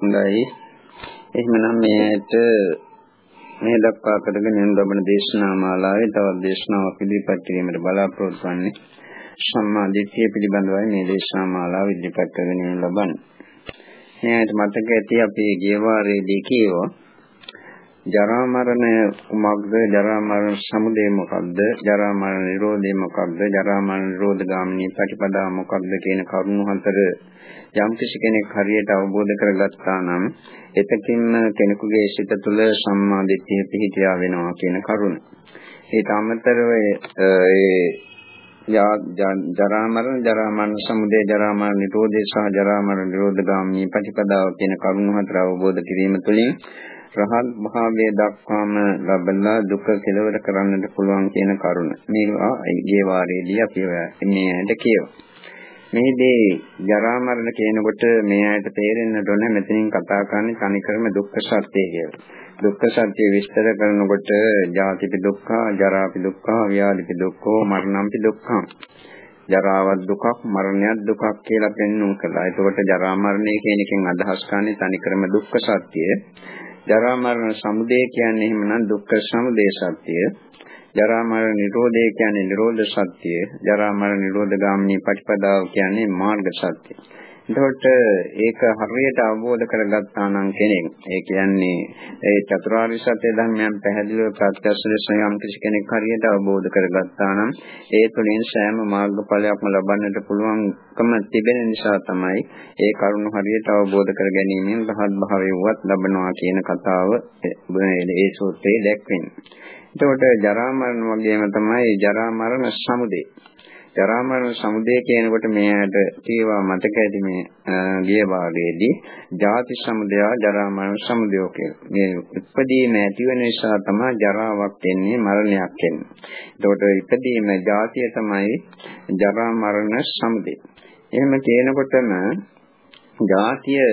හොඳයි. එහෙමනම් මේට මේ දක්වා කරගෙන යන ලබන දේශනා මාලාවේ තවත් දේශනාවක් ඉදිරිපත් කිරීමට බලාපොරොත්තු වෙන්නේ සම්මා දිට්ඨිය පිළිබඳවයි මේ දේශනා මාලාව ඉදිරිපත් කරගෙන යන ලබන්නේ. මේකට මතක ඇති අපි ගිය වාරයේදී කියවා ජරා මරණ කුමක්ද? ජරා මරණ සමුදය මොකක්ද? ජරා මරණ නිරෝධය මොකක්ද? ජරා මරණ නිරෝධ ගාමිනී ප්‍රතිපදා මොකක්ද කියන කරුණු හතර යම් කිසි කෙනෙක් හරියට අවබෝධ කරගත්තා නම් එතකින්ම කෙනෙකුගේ සිත තුළ සම්මා දිට්ඨිය පිහිටියා වෙනවා කියන කරුණ. ඊට අමතරව ඒ ජරා මරණ ජරා මරණ සමුදය ජරා මරණ නිරෝධය සහ ජරා මරණ නිරෝධ ගාමිනී ප්‍රතිපදාව කියන කරුණු හතර අවබෝධ කිරීම තුළින් රහත් භාවයේ දක්වාම ලබලා දුක කෙලවර කරන්නට පුළුවන් කියන කරුණ. මේවා ඊයේ වාරයේදී අපි මේ ඇයිද කියව. මේදී ජරා මරණ කියනකොට මේ ඇයිට තේරෙන්නට ඕනේ මෙතනින් කතා කරන්නේ තනිකරම දුක්ඛ සත්‍ය කියලා. දුක්ඛ සත්‍ය විස්තර කරනකොට ජාතිපි දුක්ඛ, ජරාපි දුක්ඛ, ව්‍යාධිපි දුක්ඛ, මරණම්පි දුක්ඛ. ජරාවත් දුකක් මරණයත් දුකක් කියලා පෙන්වුම් කළා. ඒකකොට ජරා මරණය කියන එකෙන් අදහස් කරන්නේ තනිකරම දුක්ඛ සත්‍යය. ජරා මරණ සමුදය කියන්නේ එහෙමනම් දුක්ඛ සමුදය සත්‍යය. ජරා මරණ නිරෝධය කියන්නේ නිරෝධ සත්‍යය. ජරා මරණ නිරෝධ ගාමිනී ප්‍රතිපදාව කියන්නේ මාර්ග සත්‍යය. එතකොට ඒක හරියට අවබෝධ කරගත්තා නම් කෙනෙක් ඒ කියන්නේ ඒ චතුරාර්ය සත්‍ය ධර්මයන් පැහැදිලිව ප්‍රත්‍යක්ෂ ලෙස යම් කිසි කෙනෙක් හරියට අවබෝධ කරගත්තා නම් ඒ තුළින් සෑම මාර්ගඵලයක්ම ලබන්නට පුළුවන්කම තිබෙන නිසා තමයි ඒ කරුණ හරියට අවබෝධ කර ගැනීමෙන් රහත් භාවයවත් ලබනවා කියන කතාව ඒ සූත්‍රයේ දැක්වෙන්නේ. එතකොට ජරා මරණ වගේම තමයි ජරා මරණ සමුදය. ජරා මරණ සමුදය කියනකොට මෙයාට කීවා මතක ඇති මේ ගිය භාගයේදී ජාති සමුදය ජරා මරණ සමුදය කියලා. මේ ඉපදීම ඇති වෙන නිසා තමයි ජරාවක් එන්නේ මරණයක් එන්නේ. එතකොට ඉපදීම ජාතිය තමයි ජරා මරණ සමුදය. එහෙම කියනකොටම ජාතිය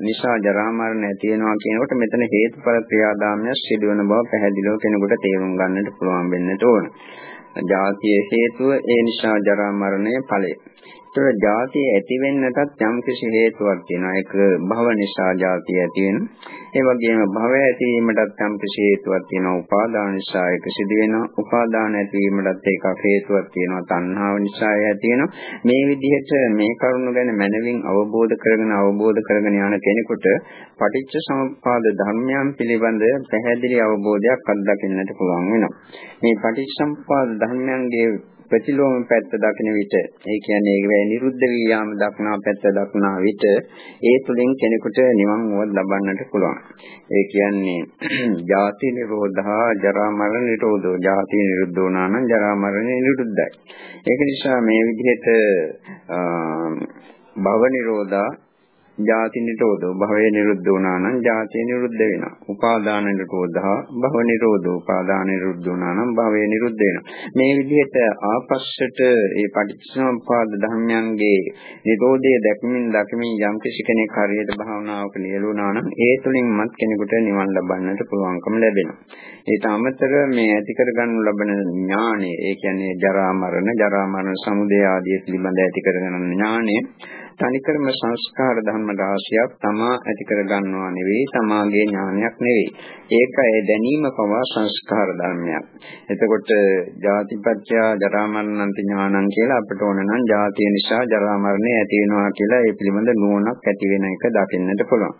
නිසා ජරා මරණ ඇති වෙනවා කියනකොට මෙතන හේතුඵල ක්‍රියාදාමයක් සිදුවන බව පැහැදිලිව කෙනෙකුට තේරුම් ගන්නට පුළුවන් වෙන්නට ඕන. ජාතිය හේතුව ඒ නිසා ජරා මරණය ඵලය. ඒතර ජාතිය ඇති වෙන්නටත් යම් කිසි හේතුවක් තියෙනවා. ඒක භව නිසා ජාතිය ඇති වෙනවා. ඒ වගේම භවය ඇතිවීමටත් යම් කිසි හේතුවක් තියෙනවා. උපාදාන නිසා ඒක සිදු වෙනවා. උපාදාන ඇතිවීමටත් ඒකක් හේතුවක් තියෙනවා. තණ්හාව නිසා ඇති වෙනවා. මේ විදිහට මේ කරුණු ගැන මනවින් අවබෝධ කරගෙන අවබෝධ කරගෙන යන කෙනෙකුට පටිච්ච සමුප්පාද ධර්මයන් පිළිබඳ පැහැදිලි අවබෝධයක් අත්දකින්නට පුළුවන් වෙනවා. මේ පටිච්ච සමුප්පාද ධර්මයන්ගේ ප්‍රතිලෝම පැත්ත දකින විට ඒ කියන්නේ ඒක වේ නිරුද්ධ වී යාම දක්නා පැත්ත දක්නා විට ඒ තුලින් කෙනෙකුට නිවන් වුවත් ලබන්නට පුළුවන්. ඒ කියන්නේ ජාති නිරෝධා ජරා මරණ නිරෝධෝ ජාති නිරුද්ධ වුණා නම් ජරා මරණ නිරුද්ධයි. ඒක නිසා මේ විදිහට භව නිරෝධා ජාති නිරෝධෝ භවය නිරුද්ධ වුණා නම් ජාතිය නිරුද්ධ වෙනවා. උපාදාන නිරෝධා භව නිරෝධෝ උපාදාන නිරුද්ධ වුණා නම් භවය නිරුද්ධ වෙනවා. මේ විදිහට ආපස්සට මේ පටිච්චසමුප්පාද ධර්මයන්ගේ නිරෝධය දැකමින් දකිමින් යම් කිසි කෙනෙක් හරියට භාවනාවක නියලුණා නම් ඒ තුලින් මත් කෙනෙකුට නිවන් ලබන්නට පුළුවන්කම ලැබෙනවා. ඊට අමතරව මේ ඇති කරගන්නු ලබන ඥානය ඒ කියන්නේ ජරා මරණ ජරා මරණ සමුදය ආදී පිළිබඳ ඇති කරගන්න ඥානය තනිකරම සංස්කාර ධර්ම රාශියක් තමා ඇති කර ගන්නවා නෙවෙයි සමාගයේ ඥානයක් නෙවෙයි. ඒක ඒ දැනීම පවා සංස්කාර ධර්මයක්. එතකොට ජාතිපත්‍ය ජරා මරණන්ති ඥානං කියලා අපිට ඕන නම් ජාතිය නිසා ජරා මරණය ඇති වෙනවා කියලා ඒ පිළිබඳ නුවණක් ඇති වෙන එක දකින්නට පුළුවන්.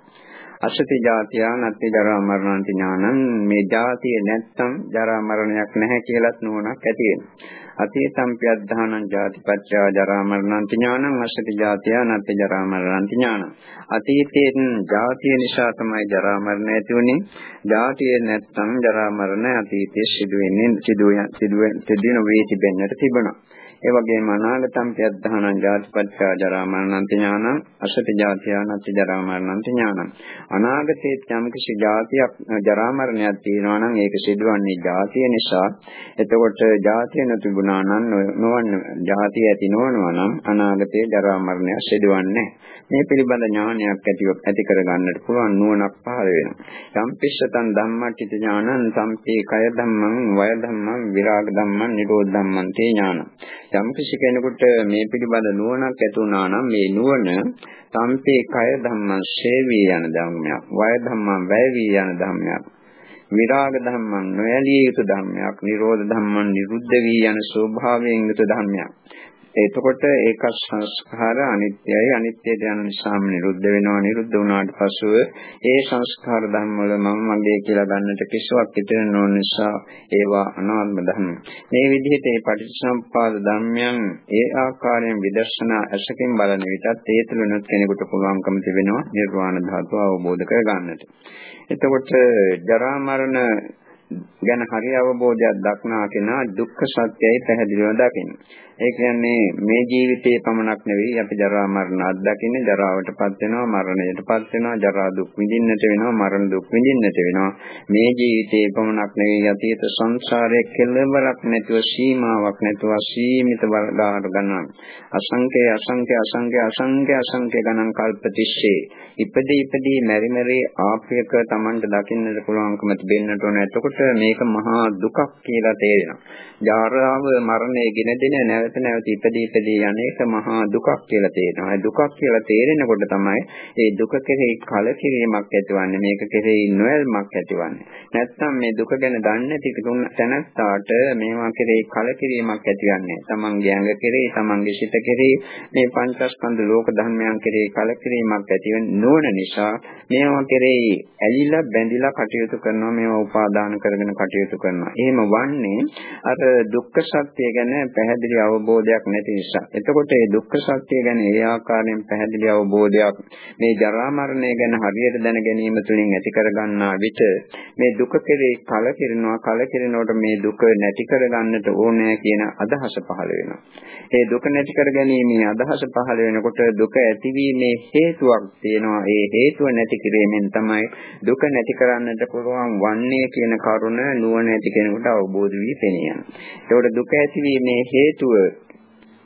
අසති ජාතිය නැත්ති ජරා මරණන්ති ඥානං මේ ජාතිය නැත්තම් ජරා මරණයක් නැහැ කියලාත් නුවණක් ඇති වෙනවා. අතීතම් පියද්ධානං ජාතිපච්චා ජරා මරණන්ති ඥානං අසති ජාතිය නැත්ති ජරා මරණන්ති ඥානං. අතීතයෙන් ජාතිය නිසා තමයි ජරා මරණ ඇති වුනේ. ජාතිය නැත්තම් ජරා මරණ අතීතයේ සිදු වෙන්නේ සිදු සිදු සිදු නොවේ තිබෙන්නට තිබුණා ඒ වගේම අනාගතම් පියද්ධානං ජාතිපච්චා ජරා මරණන්ති ඥානං අසති ජාතියානත්ති ජරා මරණන්ති ඥානං. අනාගතයේ යම් කිසි ජාතියක් ජරා මරණයක් තියෙනවා නම් ඒක සිදුවන්නේ ජාතිය නිසා. එතකොට ජාතිය නොතිබුණා නම් නොවන්න ජාතිය ඇති නොවනවා නම් අනාගතයේ ජරා මරණය සිදුවන්නේ මේ පිළිබඳ ඥානයක් ඇතිව ඇති කරගන්නට පුළුවන් නුවණක් පහළ වෙනවා. යම් පිස්සතන් ධම්මටිත ඥානං සම්පේ කය ධම්මං වය ධම්මං විරාග ධම්මං නිරෝධ ධම්මං තේ ඥානං. යම් කිසි කෙනෙකුට මේ පිළිබඳ නුවණක් ඇති වුණා නම් මේ නුවණ සම්පේ කය ධම්මං ශේවී යන ධර්මයක්, වය ධම්මං වැය වී යන ධර්මයක්. විරාග ධම්මං නොයලිය යුතු ධර්මයක්, නිරෝධ ධම්මං නිරුද්ධ වී යන ස්වභාවයෙන් යුතු ධර්මයක්. එතකොට ඒක සංස්කාර අනිත්‍යයි අනිත්‍යයට යන නිසාම නිරුද්ධ වෙනවා නිරුද්ධ වුණාට පසුව ඒ සංස්කාර ධර්ම වල මම මගේ කියලා ගන්නට කිසිවක් ඉතිර නොවන නිසා ඒවා අනාත්ම ධර්ම. මේ විදිහට මේ පටිච්චසමුප්පාද ධර්මයන් ඒ ආකාරයෙන් විදර්ශනා ඇසකින් බලන විටත් ඒ තුළනොත් කෙනෙකුට පුළුවන්කම තිබෙනවා නිර්වාණ ධාතුව අවබෝධ කර ගන්නට. එතකොට ජරා මරණ ගැන හරි අවබෝධයක් දක්නා කෙනා දුක්ඛ සත්‍යයි පැහැදිලිව දකින්න. ඒ කියන්නේ මේ ජීවිතයේ පමණක් නෙවෙයි අපි ජරා මරණ අත්දකින්නේ. ජරාවටපත් වෙනවා මරණයටපත් වෙනවා ජරා දුක් විඳින්නට වෙනවා මරණ දුක් විඳින්නට වෙනවා. මේ ජීවිතයේ පමණක් නෙවෙයි අතීත සංසාරයේ කෙලවරක් නැතුව සීමාවක් නැතුව සීමිත වර්ගාට ගන්නවා. අසංඛ්‍ය අසංඛ්‍ය අසංඛ්‍ය අසංඛ්‍ය අසංඛ්‍ය ගණන් කල්පතිස්සේ ඉපදී ඉපදී මෙරි මෙරි ආපයක Tamanට දකින්නට පුළුවන්කම තිබෙන්නට ඕන. එතකොට මේක මහා දුකක් කියලා තේරෙනවා. ජාරාව මරණය ගෙන දෙන නැවත නැවත ඉපදී ඉපදී යන එක මහා දුකක් කියලා තේරෙනවා. ඒ දුකක් කියලා තේරෙනකොට තමයි ඒ දුක කෙරෙහි කලකිරීමක් ඇතිවන්නේ. මේක කෙරෙහි නොයල්මක් ඇතිවන්නේ. නැත්නම් මේ දුක ගැන දන්නේ නැති තැනත්තාට මේවා කෙරෙහි කලකිරීමක් ඇතිවන්නේ. තමන්ගේ ඇඟ කෙරෙහි, තමන්ගේ සිත කෙරෙහි මේ පංචස්කන්ධ ලෝක ධර්මයන් කෙරෙහි කලකිරීමක් ඇති නොවන නිසා මේවා කෙරෙහි ඇලිලා බැඳිලා කටයුතු කරනවා මේවා උපාදාන කරගෙන කටයුතු කරනවා. එහෙම වන්නේ අර දුක්ඛ සත්‍ය ගැන පැහැදිලි අවබෝධයක් නැති නිසා. එතකොට මේ දුක්ඛ සත්‍ය ගැන ඒ ආකාරයෙන් පැහැදිලි අවබෝධයක් මේ ජරා මරණය ගැන හරියට දැන ගැනීම තුළින් ඇති කරගන්නා විට මේ දුක කෙරේ කලකිරෙනවා කලකිරෙනකොට මේ දුක නැති කරගන්නට ඕනෑ කියන අදහස පහළ වෙනවා. ඒ දුක නැති කර ගැනීමේ අදහස පහළ වෙනකොට දුක ඇතිවීමේ හේතුවක් තියෙනවා. ඒ හේතුව නැති කිරීමෙන් තමයි දුක නැති කරන්නට පුළුවන් වන්නේ කියන කරුණ නුවණ ඇති කෙනෙකුට අවබෝධ වී පෙනියන. ඒකට දුක ඇතිවීමේ හේතුව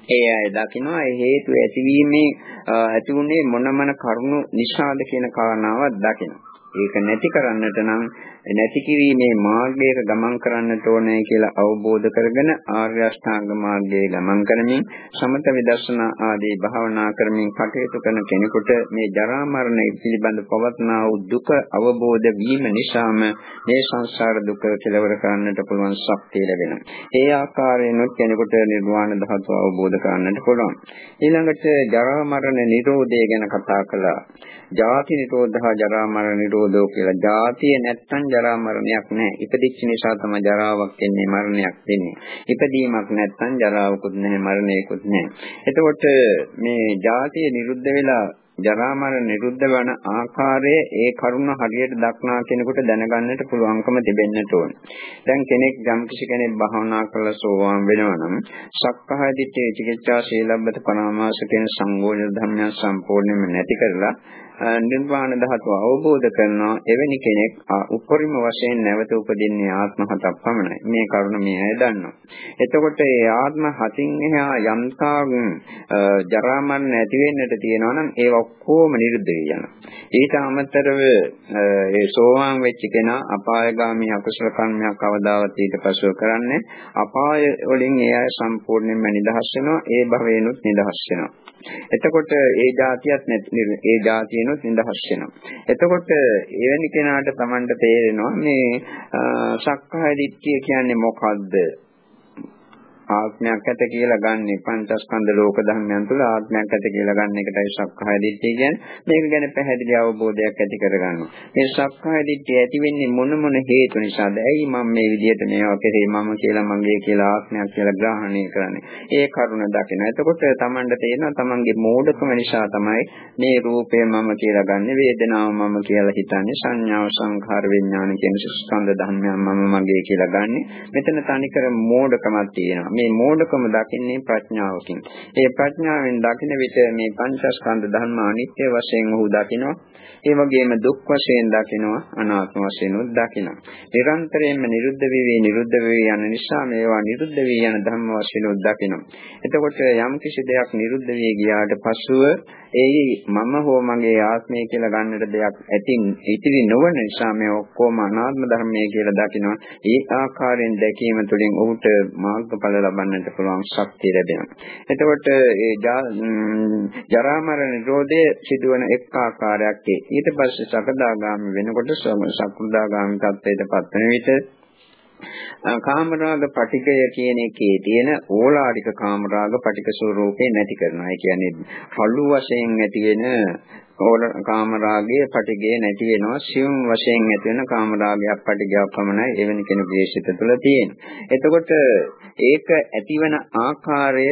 ඒ අය දකිනවා ඒ හේතු ඇතිවීමේ ඇති වුනේ මොන මොන කරුණු නිසාද කියන කාරණාවක් දකිනවා. ඒක නැති කරන්නට නම් නැති කිරීමේ මාර්ගයක ගමන් කරන්නට ඕනේ කියලා අවබෝධ කරගෙන ආර්ය අෂ්ටාංග මාර්ගයේ ගමන් කරමින් සමත විදර්ශනා ආදී භාවනා කරමින් කටයුතු කරන කෙනෙකුට මේ ජරා මරණ පිළිබඳ පවත්නා වූ දුක අවබෝධ වීම නිසාම මේ සංසාර දුක කෙලවර කරන්නට පුළුවන් ශක්තිය ලැබෙනවා. ඒ ආකාරයෙන්ම කෙනෙකුට නිර්වාණ ධාතුව අවබෝධ කරන්නට පුළුවන්. ඊළඟට ජරා මරණ නිරෝධය ගැන කතා කළා. ජාති නිරෝධහ ජරා මරණ නිරෝධෝ කියලා. ජාතිය නැත්තම් ජරා මරණයක් නැහැ. ඉපදිච්ච නිසා තමයි ජරාවක් එන්නේ මරණයක් වෙන්නේ. ඉපදීමක් නැත්තම් ජරාවකුත් නැහැ මරණයකුත් නැහැ. එතකොට මේ ජාතිය නිරුද්ධ වෙලා ජරා මරණ නිරුද්ධ වන ආකාරය ඒ කරුණ හරියට දක්නා කෙනෙකුට දැනගන්නට පුළුවන්කම තිබෙන්නට ඕන. දැන් කෙනෙක් යම්කිසි කෙනෙක් භාවනා කරලා සෝවාන් වෙනවා නම් සක්කාය දිට්ඨි චිකිත්සා ශීලබ්බත පරාමාස කියන සංගෝධ ධර්මයන් සම්පූර්ණයෙන්ම නැති කරලා නිර්වාණ ධාතුව අවබෝධ කරනවා එවැනි කෙනෙක් උපරිම වශයෙන් නැවත උපදින්නේ ආත්ම හතක් පමණයි. මේ කරුණ මේ අය දන්නවා. එතකොට ඒ ආත්ම හතින් එහා යම්තා ජරා මරණ නැති වෙන්නට තියෙනවා නම් ඒ ඔක්කොම නිරුද්ධ වෙනවා ඊට අමතරව ඒ සෝවාන් වෙච්ච කෙනා අපායගාමී අකුසල කර්මයක් අවදාවත් ඊට පසුව කරන්නේ අපාය වලින් ඒ අය සම්පූර්ණයෙන්ම නිදහස් වෙනවා ඒ භවයෙන්ුත් නිදහස් වෙනවා. එතකොට ඒ જાතියත් ඒ જાතියන જાතියනොත් නිදහස් වෙනවා. එතකොට එවැනි කෙනාට Tamanට තේරෙනවා මේ සක්කාය දිට්ඨිය කියන්නේ මොකද්ද? ආත්මයක් ඇත කියලා ගන්නෙ පංචස්කන්ධ ලෝක ධර්මයන් තුළ ආත්මයක් ඇත කියලා ගන්න එකටයි සක්කාය දිට්ඨිය කියන්නේ. මේක ගැන පැහැදිලි අවබෝධයක් ඇති කරගන්නවා. මේ සක්කාය දිට්ඨිය ඇති වෙන්නේ මොන මොන හේතු නිසාද? ඇයි මම මේ විදිහට මේවා කෙරේ මම කියලා මගේ කියලා ආත්මයක් කියලා ග්‍රහණය කරන්නේ? ඒ කරුණ දකින. එතකොට Tamanට තේරෙනවා Tamanගේ මෝඩකම නිසා තමයි මේ රූපය මම කියලා ගන්නෙ, වේදනාව මම කියලා හිතන්නේ, සංඥාව සංඛාර විඥාන කියන ස්කන්ධ ධර්මයන් මම මගේ කියලා ගන්නෙ. මෙතන තනිකර මෝඩකමක් තියෙනවා. මේ මෝඩකම දකින්නේ ප්‍රඥාවකින්. ඒ ප්‍රඥාවෙන් දකින විට මේ පංචස්කන්ධ ධර්ම අනිත්‍ය වශයෙන් ඔහු දකිනවා. ඒ වගේම දුක් වශයෙන් දකිනවා අනාත්ම වශයෙන් උත් දකිනවා. නිරන්තරයෙන්ම නිරුද්ධ වෙවි නිරුද්ධ වෙවි යන නිසා මේවා නිරුද්ධ වී යන ධර්ම වශයෙන් උත් දකිනවා. එතකොට යම් කිසි දෙයක් නිරුද්ධ වී ගියාට පසුව ඒ මම හෝ මගේ ආත්මය කියලා ගන්නට දෙයක් ඇතින් ඉතිරි නොවන නිසා මේ ඔක්කොම අනාත්ම ධර්මයේ කියලා දකිනවා. ඒ ආකාරයෙන් දැකීම තුළින් ඔහුට මාර්ගඵල ලබන්නට පුළුවන් ශක්තිය ලැබෙනවා. එතකොට ඒ ජරා මරණ නිරෝධය සිදුවන එක් ආකාරයක් ඊට පස්සේ සකදාගාමි වෙනකොට සකෘදාගාමි තත්ත්වයට පත් වෙන විට කාමරාග පටිකය කියන එකේ තියෙන ඕලාරික කාමරාග පටික ස්වરૂපේ නැති කරනවා. ඒ කියන්නේ කළු වශයෙන් ඇති වෙන ඕල කාමරාගයේ පටිගය නැති වෙනවා. සියුම් වශයෙන් ඇති වෙන කාමරාගයක් පටිගයක් පමණයි එවැනි කෙනෙකුගේ සිත තුළ තියෙන්නේ. එතකොට ඒක ඇතිවන ආකාරය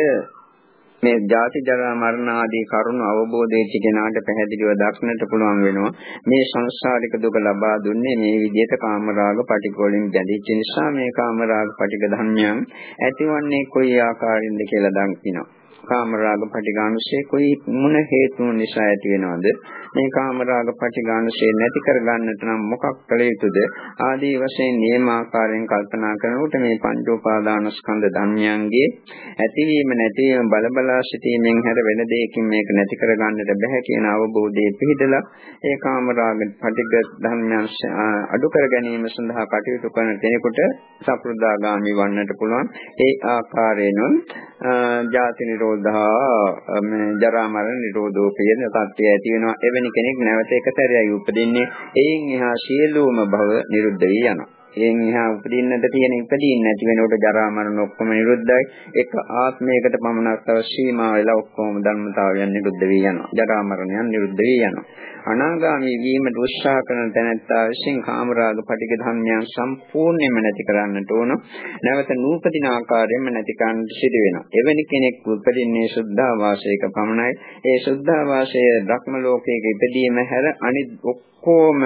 මේ ජාති ජරා මරණ ආදී කරුණු අවබෝධ වෙච්ච කෙනාට පැහැදිලිව දක්නට පුළුවන් වෙනවා. මේ සංසාරික දුක ලබා දුන්නේ මේ විදිහට කාමරාග පටිගෝලින් බැඳිච්ච නිසා මේ කාමරාග පටිග ධර්මයන් ඇතිවන්නේ කොයි ආකාරින්ද කියලා දකිනවා කාමරාග පටිඝානුසය කොයි මොන හේතුන් නිසා ඇති වෙනවද? මේ කාමරාග පටිඝානුසය නැති කරගන්නට නම් මොකක් කළ යුතුද? ආදී වශයෙන් නියමාකාරයෙන් කල්පනා කරනකොට මේ පංච උපාදානස්කන්ධ ධර්මයන්ගේ ඇතිවීම නැතිවීම බලබලා සිටීමෙන් හැර වෙන දෙයකින් මේක නැති කරගන්නට බෑ කියන අවබෝධයේ පිහිටලා ඒ කාමරාග පටිඝ ධර්මයන් අඩු කර ගැනීම සඳහා කටයුතු කරන කෙනෙකුට සප්‍රදාගාමි වන්නට පුළුවන්. ඒ ආකාරයෙන්ම ජාති නිරෝධා මේ ජරා මරණ නිරෝධෝ කියන තත්ත්වය ඇති වෙනවා. එවැනි කෙනෙක් නැවත එක සැරයයි උපදින්නේ. එයින් එහා සියලුම භව නිරුද්ධ වී යනවා. එයින් එහා උපදින්නට තියෙන ඉපදීන් නැති වෙනකොට ජරා මරණ ඔක්කොම නිරුද්ධයි. එක ආත්මයකට පමණක් තව සීමා වෙලා ඔක්කොම ධර්මතාවයන් නිරුද්ධ වී යනවා. ජරා මරණයන් නිරුද්ධ වී යනවා. අනාගාමී වීමට උත්සාහ කරන තැනැත්තා විසින් කාමරාග පටික ධර්මයන් සම්පූර්ණයෙන්ම නැති කරන්නට ඕන. නැවත නූපදින ආකාරයෙන්ම නැති කරන්නට සිදු වෙනවා. එවැනි කෙනෙක් උපදින්නේ සුද්ධාවාසයක පමණයි. ඒ සුද්ධාවාසය ධක්ම ලෝකයක ඉපදීම හැර අනිත් ඔක්කොම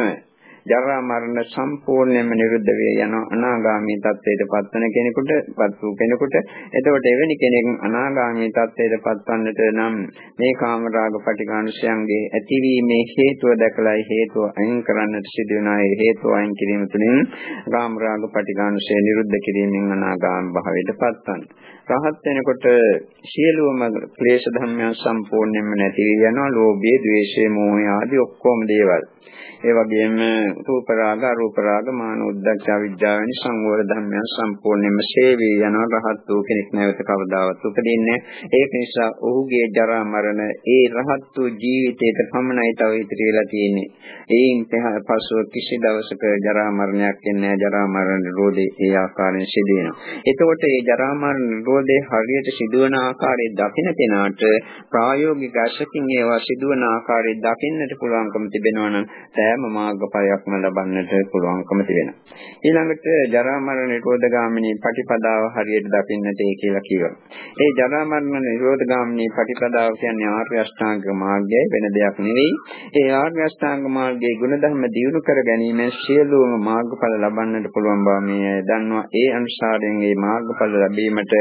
ජරා මරණ සම්පූර්ණයෙන්ම නිරුද්ධ වේ යන අනාගාමී තත්ත්වයට පත්වන කෙනෙකුට පත් වූ කෙනෙකුට එතකොට එවැනි කෙනෙක් අනාගාමී තත්ත්වයට පත්වන්නට නම් මේ කාමරාග පටිඝානුෂයන්ගේ ඇතිවීමේ හේතුව දැකලායි හේතුව අයින් කරන්නට සිදු වෙනා ඒ හේතුව අයින් කිරීම තුළින් කාමරාග පටිඝානුෂය නිරුද්ධ කිරීමෙන් අනාගාමී භාවයට පත්වන රහත් වෙනකොට සියලුම ක්ලේශ ධර්මයන් සම්පූර්ණයෙන්ම නැති වෙනවා ලෝභය, ද්වේෂය, මෝහය ආදී ඔක්කොම දේවල්. ඒ වගේම රූප රාග, අරූප රාග, මාන උද්දච්ච විද්‍යාව වැනි සංවර ධර්මයන් සම්පූර්ණයෙන්ම ශේවී යනවා රහත් වූ කෙනෙක් නැවත කවදාවත් උපදින්නේ. ඒක නිසා ඔහුගේ ජරා මරණ ඒ රහත් වූ ජීවිතයට පමණයි තව ඉතිරිලා තියෙන්නේ. ඒයින් පසුව කිසි දවසක ජරා මරණයක් එන්නේ ජරා මරණ නිරෝධේ ඒ ආකාරයෙන් සිදු වෙනවා. එතකොට මේ ජරා මරණ නිරෝධේ හරියට සිදුවන ආකාරය දකින කෙනාට ප්‍රායෝගික අශකින් ඒවා සිදුවන ආකාරය දකින්නට පුළුවන්කම තිබෙනවා නම් සෑම මාර්ගඵලයක්ම ලබන්නට පුළුවන්කම තිබෙනවා. ඊළඟට ජරා මරණ නිරෝධ ගාමිනී පටිපදාව හරියට දකින්නට ඒ කියලා කියනවා. ඒ ජරා මරණ නිරෝධ ගාමිනී පටිපදාව කියන්නේ ආර්ය අෂ්ටාංග මාර්ගයයි වෙන දෙයක් නෙවෙයි. ඒ ආර්ය අෂ්ටාංග මාර්ගයේ ගුණධර්ම දියුණු කර ගැනීමෙන් සියලුම මාර්ගඵල ලබන්නට පුළුවන් බව මේ දන්නවා. ඒ අනුසාරයෙන් මේ මාර්ගඵල ලැබීමට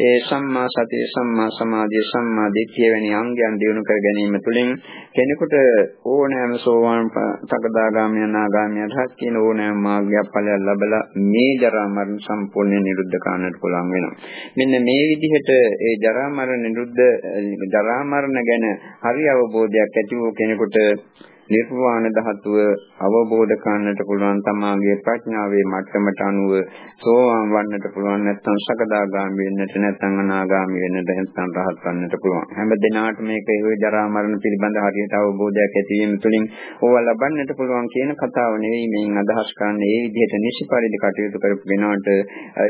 ඒ සම්මා සතිය, සම්මා සමාධිය, සම්මා දිට්ඨිය වැනි අංගයන් දියුණු කර ගැනීම තුළින් කෙනෙකුට ඕනෑම සෝවාන් සකදාගාමී අනාගාමී රහත් කියන ඕනෑම මාර්ගයක් ඵලයක් ලැබලා මේ ජරා මරණ සම්පූර්ණ නිරුද්ධ කරන්නට පුළුවන් වෙනවා. මෙන්න මේ විදිහට ඒ ජරා මරණ නිරුද්ධ ජරා මරණ ගැන හරි අවබෝධයක් ඇති වූ කෙනෙකුට නිර්වාණ ධාතුව අවබෝධ කරන්නට පුළුවන් තමාගේ ප්‍රඥාවේ මට්ටමට අනුව සෝවාන් වන්නට පුළුවන් නැත්නම් සකදාගාමි වෙන්නට නැත්නම් අනාගාමි වෙන්නට නැත්නම් රහත් වන්නට පුළුවන්. හැම දිනාටම මේක ඒ ජරා මරණ පිළිබඳ හරියට අවබෝධයක් ඇති වීම තුළින් ඕවා ලබන්නට පුළුවන් කියන කතාව නෙවෙයි මේන් අදහස් කරන්නේ. ඒ විදිහට නිසි පරිදි කටයුතු කරපු වෙනාට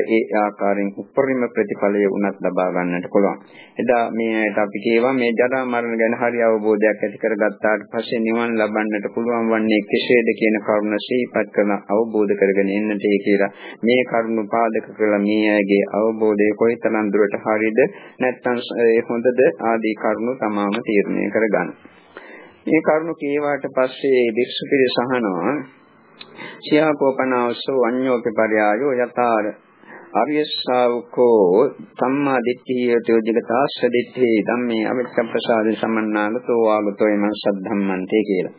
ඒ ආකාරයෙන් උපරිම ප්‍රතිඵලය උනත් ලබා ගන්නට පුළුවන්. එදා මේ අපි කියවා මේ ජරා මරණ ගැන හරි අවබෝධයක් ඇති කරගත්තාට පස්සේ නිවන් ලබන්නට පුළුවන් වන්නේ කෙසේද කියන කරුණ සිහිපත් කරන අවබෝධ කරගෙන එන්නට ඒ කියලා මේ කරුණ පාදක කරලා මේ අයගේ අවබෝධය කොයිතරම් දුරට හරියද නැත්නම් ඒ හොඳද ආදී කරුණු තමාම තීරණය කරගන්න. මේ කරුණු කීවාට පස්සේ වික්ෂු පිරිස අහනවා සියාකෝපනාවසෝ අඤ්ඤෝපි පරයායෝ යතාර ආර්ය ශ්‍රාවකෝ සම්මා දිට්ඨියතෝ ජගතාස්ස දිට්ඨි ධම්මේ අවිච්ඡ ප්‍රසාද සමන්නාගතෝ ආගතෝ එමන් සද්ධම්මන්තේ කියලා.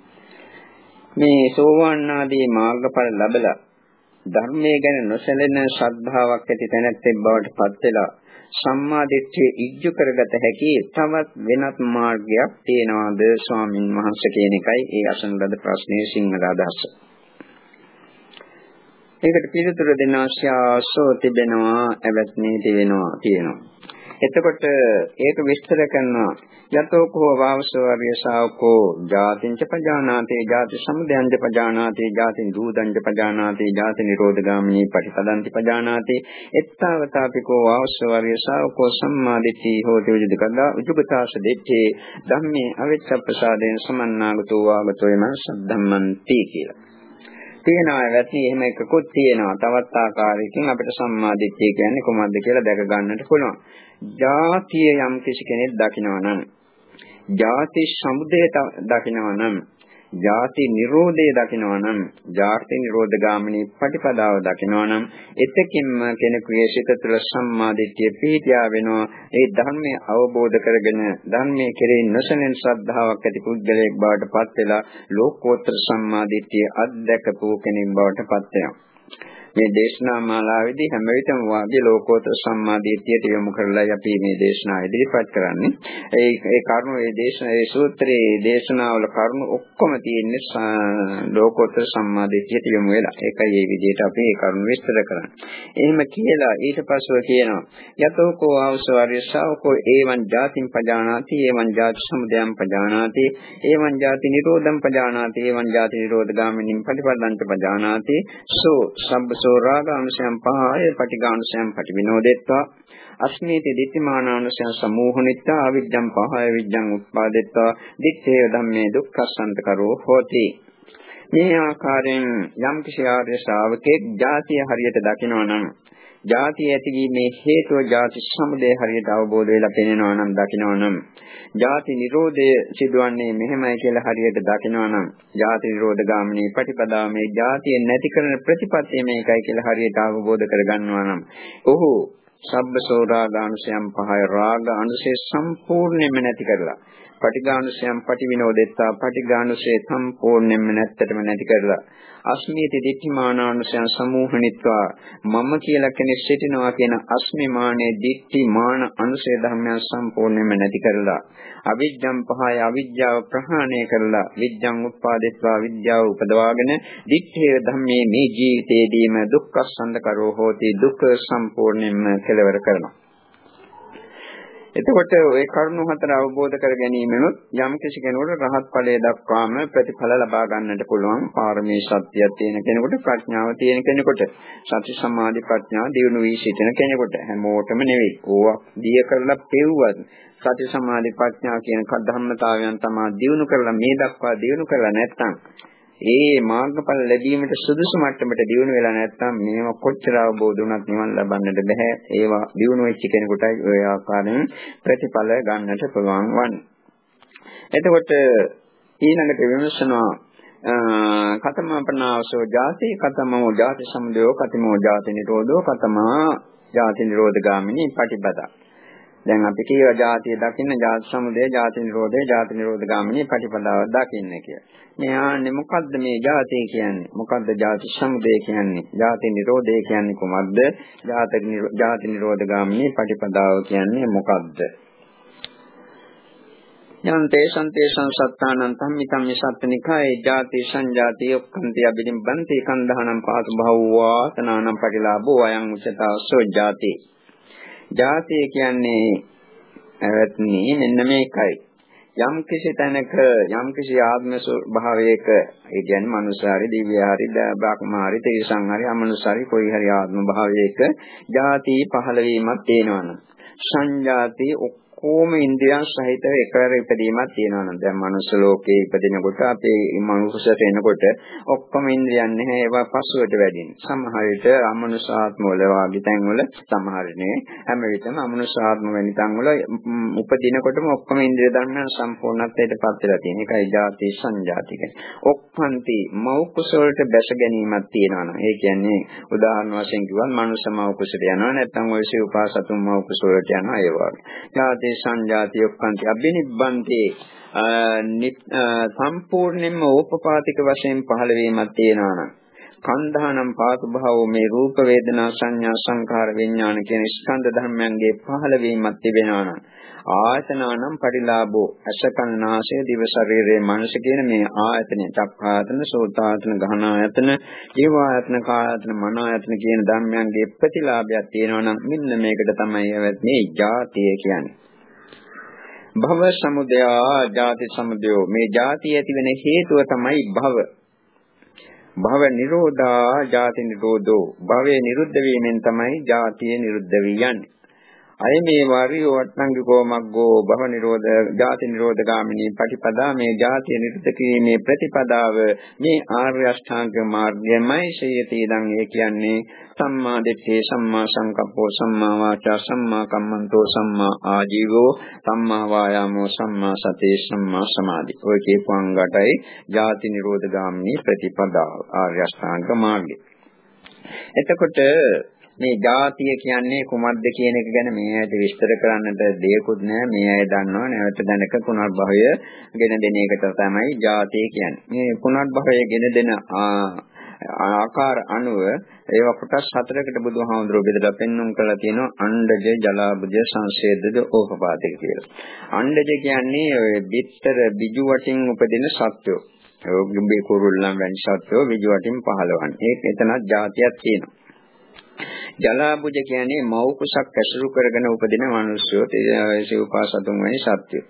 මේ සෝවාන් ආදී මාර්ගඵල ලැබලා ධර්මයේ ගැන නොසැලෙන ශ්‍රද්ධාවක් ඇති තැනැත්තෙක් බවට පත් වෙලා සම්මා දිට්ඨිය ඉජ්ජු කරගත හැකි තවත් වෙනත් මාර්ගයක් තියෙනවාද ස්වාමින් වහන්සේ කියන එකයි ඒ අසන ලද ප්‍රශ්නයේ සිංහල අදහස. ඒකට පිළිතුරු දෙන්න අවශ්‍ය ආසෝ තිබෙනවා අවස්නේ තිබෙනවා තියෙනවා. එතකොට ඒක විස්තර කරනවා. යතෝ කෝ වාවසවරිය ශාවකෝ ජාතිංච පජානාති ජාති සමුදයංච පජානාති ජාති දූදංච පජානාති ජාති නිරෝධගාමිනී පටිපදන්ති පජානාති. එත්තාවතාපිකෝ වාවසවරිය ශාවකෝ සම්මාදිට්ඨි හෝති උජුදකදා උජුගතාස දෙච්චේ ධම්මේ අවිච්ඡප්පසාදේන සමන්නාගතෝ වාගතෝ යම සද්ධම්මන්ති කියලා. තියෙනවා වැටි එහෙම එකකුත් තියෙනවා. තවත් ආකාරයකින් අපිට සම්මාදිට්ඨිය කියන්නේ කොහොමද කියලා දැක ගන්නට පුළුවන්. ජාතිය යම් කිසි කෙනෙක් දකිනවා නම් ජාති සමුදය දකිනවා නම් ජාති නිරෝධය දකිනවා නම් ජාති නිරෝධ ගාමිනී ප්‍රතිපදාව දකිනවා නම් එතකින්ම කෙනෙකුගේ සිත තුළ සම්මාදිට්ඨිය පිහිටියා වෙනවා. ඒ ධර්මය අවබෝධ කරගෙන ධර්මයේ කෙරෙහි නොසැලෙන ශ්‍රද්ධාවක් ඇති පුද්ගලයෙක් බවට පත් වෙලා ලෝකෝත්තර සම්මාදිට්ඨිය අත්දකපු කෙනෙක් බවට පත් වෙනවා. මේ දේශනා මාලාවේදී හැම විටම වාගේ ලෝකෝත්තර සම්මාදිටියට යොමු කරලායි අපි මේ දේශනාව ඉදිරිපත් කරන්නේ. ඒ ඒ කරුණු ඒ දේශනා ඒ සූත්‍රයේ දේශනාවල කරුණු ඔක්කොම තියෙන්නේ ලෝකෝත්තර සම්මාදිටියට යොමු වෙලා. ඒකයි මේ විදිහට අපි ඒ කරුණු විස්තර කරන්නේ. එහෙම කියලා ඊට පස්ව කියනවා යතෝකෝ ආවසවරිය ශාවකෝ ඒවං ජාතින් පජානාති ඒවං ජාති සමුදයං පජානාති ඒවං ජාති නිරෝධං පජානාති ඒවං ජාති නිරෝධ ගාමිනීන් පටිපදන්ත පජානාති සෝ සම්බ සෝ රාගානුසයන් පහය පටිඝානුසයන් පටිවිනෝදෙත්වා අස්මීති දිට්ඨිමානානුසයන් සමූහනිත්වා අවිජ්ජං පහය විජ්ජං උත්පාදෙත්වා දිත්තේ ධම්මේ දුක්ඛසන්ත කරෝ හෝති. මේ ආකාරයෙන් යම් කිසි ආර්ය ශ්‍රාවකෙක් ජාතිය හරියට දකිනවා නම් ජාතිය ඇතිවීමේ හේතුව ජාති සමුදය හරියට අවබෝධ වෙලා පෙනෙනවා නම් දකිනවා නම් ජාති නිරෝධය සිදුවන්නේ මෙහෙමයි කියලා හරියට දකිනවා නම් ජාති නිරෝධ ගාමිනී ප්‍රතිපදාව මේ ජාතිය නැති කරන ප්‍රතිපත්තිය මේකයි කියලා හරියට අවබෝධ කරගන්නවා නම් ඔහු සබ්බසෝ රාගානුසයන් පහය රාග අනුසය සම්පූර්ණයෙන්ම නැති කරලා පටිඝානුසයන් පටිවිනෝදෙත්තා. පටිඝානුසය සම්පූර්ණයෙන්ම නැත්තටම නැති කරලා අස්මීති දිට්ඨිමානානුසයන් සමූහනිත්වා මම කියලා කෙනෙක් සිටිනවා කියන අස්මිමානයේ දිට්ඨි මාන අනුසය ධර්මයන් සම්පූර්ණයෙන්ම නැති කරලා අවිජ්ජං පහය අවිජ්ජාව ප්‍රහාණය කරලා විජ්ජං උත්පාදෙත්වා විද්‍යාව උපදවාගෙන දිට්ඨිය ධම්මේ මේ ජීවිතේදීම දුක්ඛ සඳකරෝ හෝති. දුක්ඛ සම්පූර්ණයෙන්ම කෙලවර කරනවා. එතකොට ওই කරුණු හතර අවබෝධ කර ගැනීමනොත් යම් කිසි කෙනෙකුට රහත් ඵලය දක්වාම ප්‍රතිඵල ලබා ගන්නට පුළුවන් පාරමී සත්‍යයක් තියෙන කෙනෙකුට ප්‍රඥාව තියෙන කෙනෙකුට සති සමාධි ප්‍රඥා දියුණු වී සිටින කෙනෙකුට. හැමෝටම නෙවෙයි. ඕවා දිය කරලා පෙව්වත් සති සමාධි ප්‍රඥා කියන කද්ධම්මතාවයන් තමයි දියුණු කරලා මේ දක්වා දියුණු කරලා නැත්නම් ඒ මාර්ගඵල ලැබීමට සුදුසු මට්ටමට දියුණු වෙලා නැත්නම් මේව කොච්චර අවබෝධ වුණත් නිවන් ලබන්නට බෑ. ඒවා දියුණු වෙච්ච කෙනෙකුටයි ওই ආකාරයෙන් ප්‍රතිඵල ගන්නට පුළුවන් වන්නේ. එතකොට ඊළඟට විමර්ශනවා කතමපනාවසෝ ජාති කතමෝ ජාති සමුදයෝ කතමෝ ජාති නිරෝධෝ කතමා ජාති නිරෝධ ගාමිනී පටිපදා දැන් අපි කියව ජාතිය දකින්න ජාති සමුදය, ජාති නිරෝධය, ජාති නිරෝධ ගාමිනී ප්‍රතිපදාව දකින්න කියලා. මේ ආන්නේ මොකද්ද මේ ජාතිය කියන්නේ? මොකද්ද ජාති සමුදය කියන්නේ? ජාති නිරෝධය කියන්නේ කොහොමද? ජාති ජාති නිරෝධ ගාමිනී ප්‍රතිපදාව කියන්නේ මොකද්ද? යම් තේසං තේසං සත්තානං ධම්මිතම් සත්ත්‍නිකායේ ජාති සංජාති ඔක්කන්ති අබිලිම් බන්ති කන්දහනම් පාතු භවවා තනානම් පටිලාභෝ අයං උචතාවසෝ ජාති ජාතිය කියන්නේ ඇවත්නි මෙන්න මේකයි. යම් කිසි තැනක යම් කිසි ආත්ම භාවයක ඒ කියන්නේ මනුස්සාරි දිව්‍යහරි බ්‍රහ්මහරි තිරිසංහරි අමනුස්සාරි කොයි හරි ආත්ම භාවයක ජාති පහළ වීමක් තියෙනවනම් සංජාති ඔක්කොම ඉන්ද්‍රියන් සහිතව එකවර ඉපදීමක් තියෙනවා නම් දැන් මනුස්ස ලෝකයේ ඉපදිනකොට අපේ මනුස්සයට එනකොට ඔක්කොම ඉන්ද්‍රියන් නැහැ ඒවා පසුවට වැඩින්. සමහර විට අමනුෂාත්ම වල වාගේ තැන් වල සමහරනේ හැම විටම අමනුෂාත්ම වෙන තැන් වල උපදිනකොටම ඔක්කොම ඉන්ද්‍රිය ධර්මයන් සම්පූර්ණත්වයට පත් වෙලා තියෙන එකයි ජාති සංජාතික. ඔක්කන්ති මව් කුසලට බැස ගැනීමක් තියෙනවා නම් ඒ කියන්නේ උදාහරණ වශයෙන් කිව්වොත් මනුෂ්‍ය මව් කුසලට යනවා නැත්නම් ඔය සිව්පාසතුන් මව් කුසලට යනවා ඒ වගේ. ජාති ජාති සංජාති ඔක්කන්ති අබිනිබ්බන්තේ සම්පූර්ණයෙන්ම ඕපපාතික වශයෙන් පහළ වීමක් තියෙනවා නම් කන්ධානම් පාතු භාවෝ මේ රූප වේදනා සංඥා සංඛාර විඥාන කියන ස්කන්ධ ධර්මයන්ගේ පහළ වීමක් තිබෙනවා නම් ආයතනානම් පරිලාභෝ අසකන් නාසය දිව ශරීරයේ මනස කියන මේ ආයතන චක්ඛායතන සෝතායතන ගහන ආයතන ජීව ආයතන කායතන මන ආයතන කියන ධර්මයන්ගේ ප්‍රතිලාභයක් තියෙනවා නම් මෙන්න මේකට තමයි මේ ජාතිය කියන්නේ. භව සමුදය ජාති සමුදයෝ. මේ ජාතිය ඇති වෙන හේතුව තමයි භව. භව නිරෝධා ජාති නිරෝධෝ. භවයේ නිරුද්ධ වීමෙන් තමයි ජාතිය නිරුද්ධ වී යන්නේ. අය මේ වාරියෝ වට්ටංගිකෝ මග්ගෝ භව නිරෝධ ජාති නිරෝධ ගාමිනී පටිපදා මේ ජාතිය නිරුද්ධ කිරීමේ ප්‍රතිපදාව මේ ආර්ය අෂ්ටාංග මාර්ගයමයි ශේයති. ඉදන් ඒ කියන්නේ සම්මා දිට්ඨිය සම්මා සංකප්පෝ සම්මා වාචා සම්මා කම්මන්තෝ සම්මා ආජීවෝ සම්මා වායාමෝ සම්මා සතේ සම්මා සමාධි. ඔය කියපුවන්ගටයි ජාති නිරෝධ ගාමිනී ප්‍රතිපදාව ආර්ය අෂ්ටාංග මාර්ගය. එතකොට මේ ජාතිය කියන්නේ කුමක්ද කියන එක ගැන මේ ඇයිද විස්තර කරන්නට දෙයක්වත් නැහැ මේ අය දන්නවා නැවත දැනක පුනර්භවය ගෙන දෙන එකට තමයි ජාතිය කියන්නේ මේ පුනර්භවය ගෙන දෙන ආකාර අනුව ඒවා කොටස් හතරකට බුදුහාමුදුරුවෝ බෙදලා පෙන්වුම් කරලා තියෙනවා අණ්ඩජ ජලාබුජ සංශේදද ඕපපාතික කියලා. අණ්ඩජ කියන්නේ ඔය බිත්තර බිජු වටින් උපදින සත්වෝ. ඔය කුරුල්ලන් වැනි සත්වෝ බිජු වටින් පහළවන්නේ. ඒක එතනත් જાතියක් තියෙනවා. ජලාබුජ කියන්නේ මව් කුසක් ඇසුරු කරගෙන උපදින මිනිස්සුયો සිව්පාසතුන් වැනි සත්‍යය.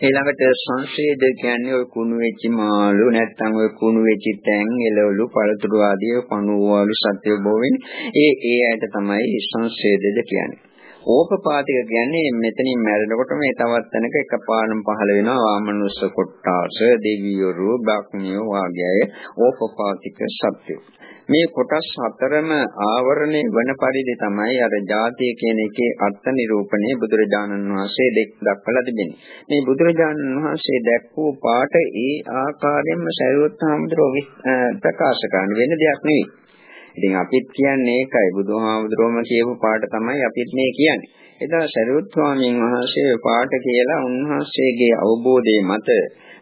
ඊළඟට සංශේද කියන්නේ ඔය කුණු වෙච්ච මාළු නැත්නම් ඔය කුණු වෙච්ච තැන් එළවලු පළතුරු ආදී පණුවලු සත්‍ය බොවෙන්නේ. ඒ ඒ ඇයට තමයි සංශේදද කියන්නේ. ඕපපාතික කියන්නේ මෙතනින් මැරෙනකොට මේ තවත් තැනක එකපාරම පහළ වෙනවා වාමනුස්ස කොට්ටාස දෙවියෝ බ්‍රහ්මියෝ වාග්යය ඕපපාතික සත්‍යය. මේ කොටස් හතරම ආවරණය වන පරිදි තමයි අර ජාතිය කියන එකේ අර්ථ නිරූපණය බුදුරජාණන් වහන්සේ දක්වලා තිබෙන්නේ. මේ බුදුරජාණන් වහන්සේ දැක්වූ පාට ඒ ආකාරයෙන්ම සරියොත් හාමුදුරුවෝ ප්‍රකාශ කරන වෙන දෙයක් නෙවෙයි. ඉතින් අපිත් කියන්නේ ඒකයි බුදුහාමුදුරුවෝම කියපු පාට තමයි අපිත් මේ කියන්නේ. එදා සරියොත් ස්වාමීන් වහන්සේ පාට කියලා උන්වහන්සේගේ අවබෝධයේ මත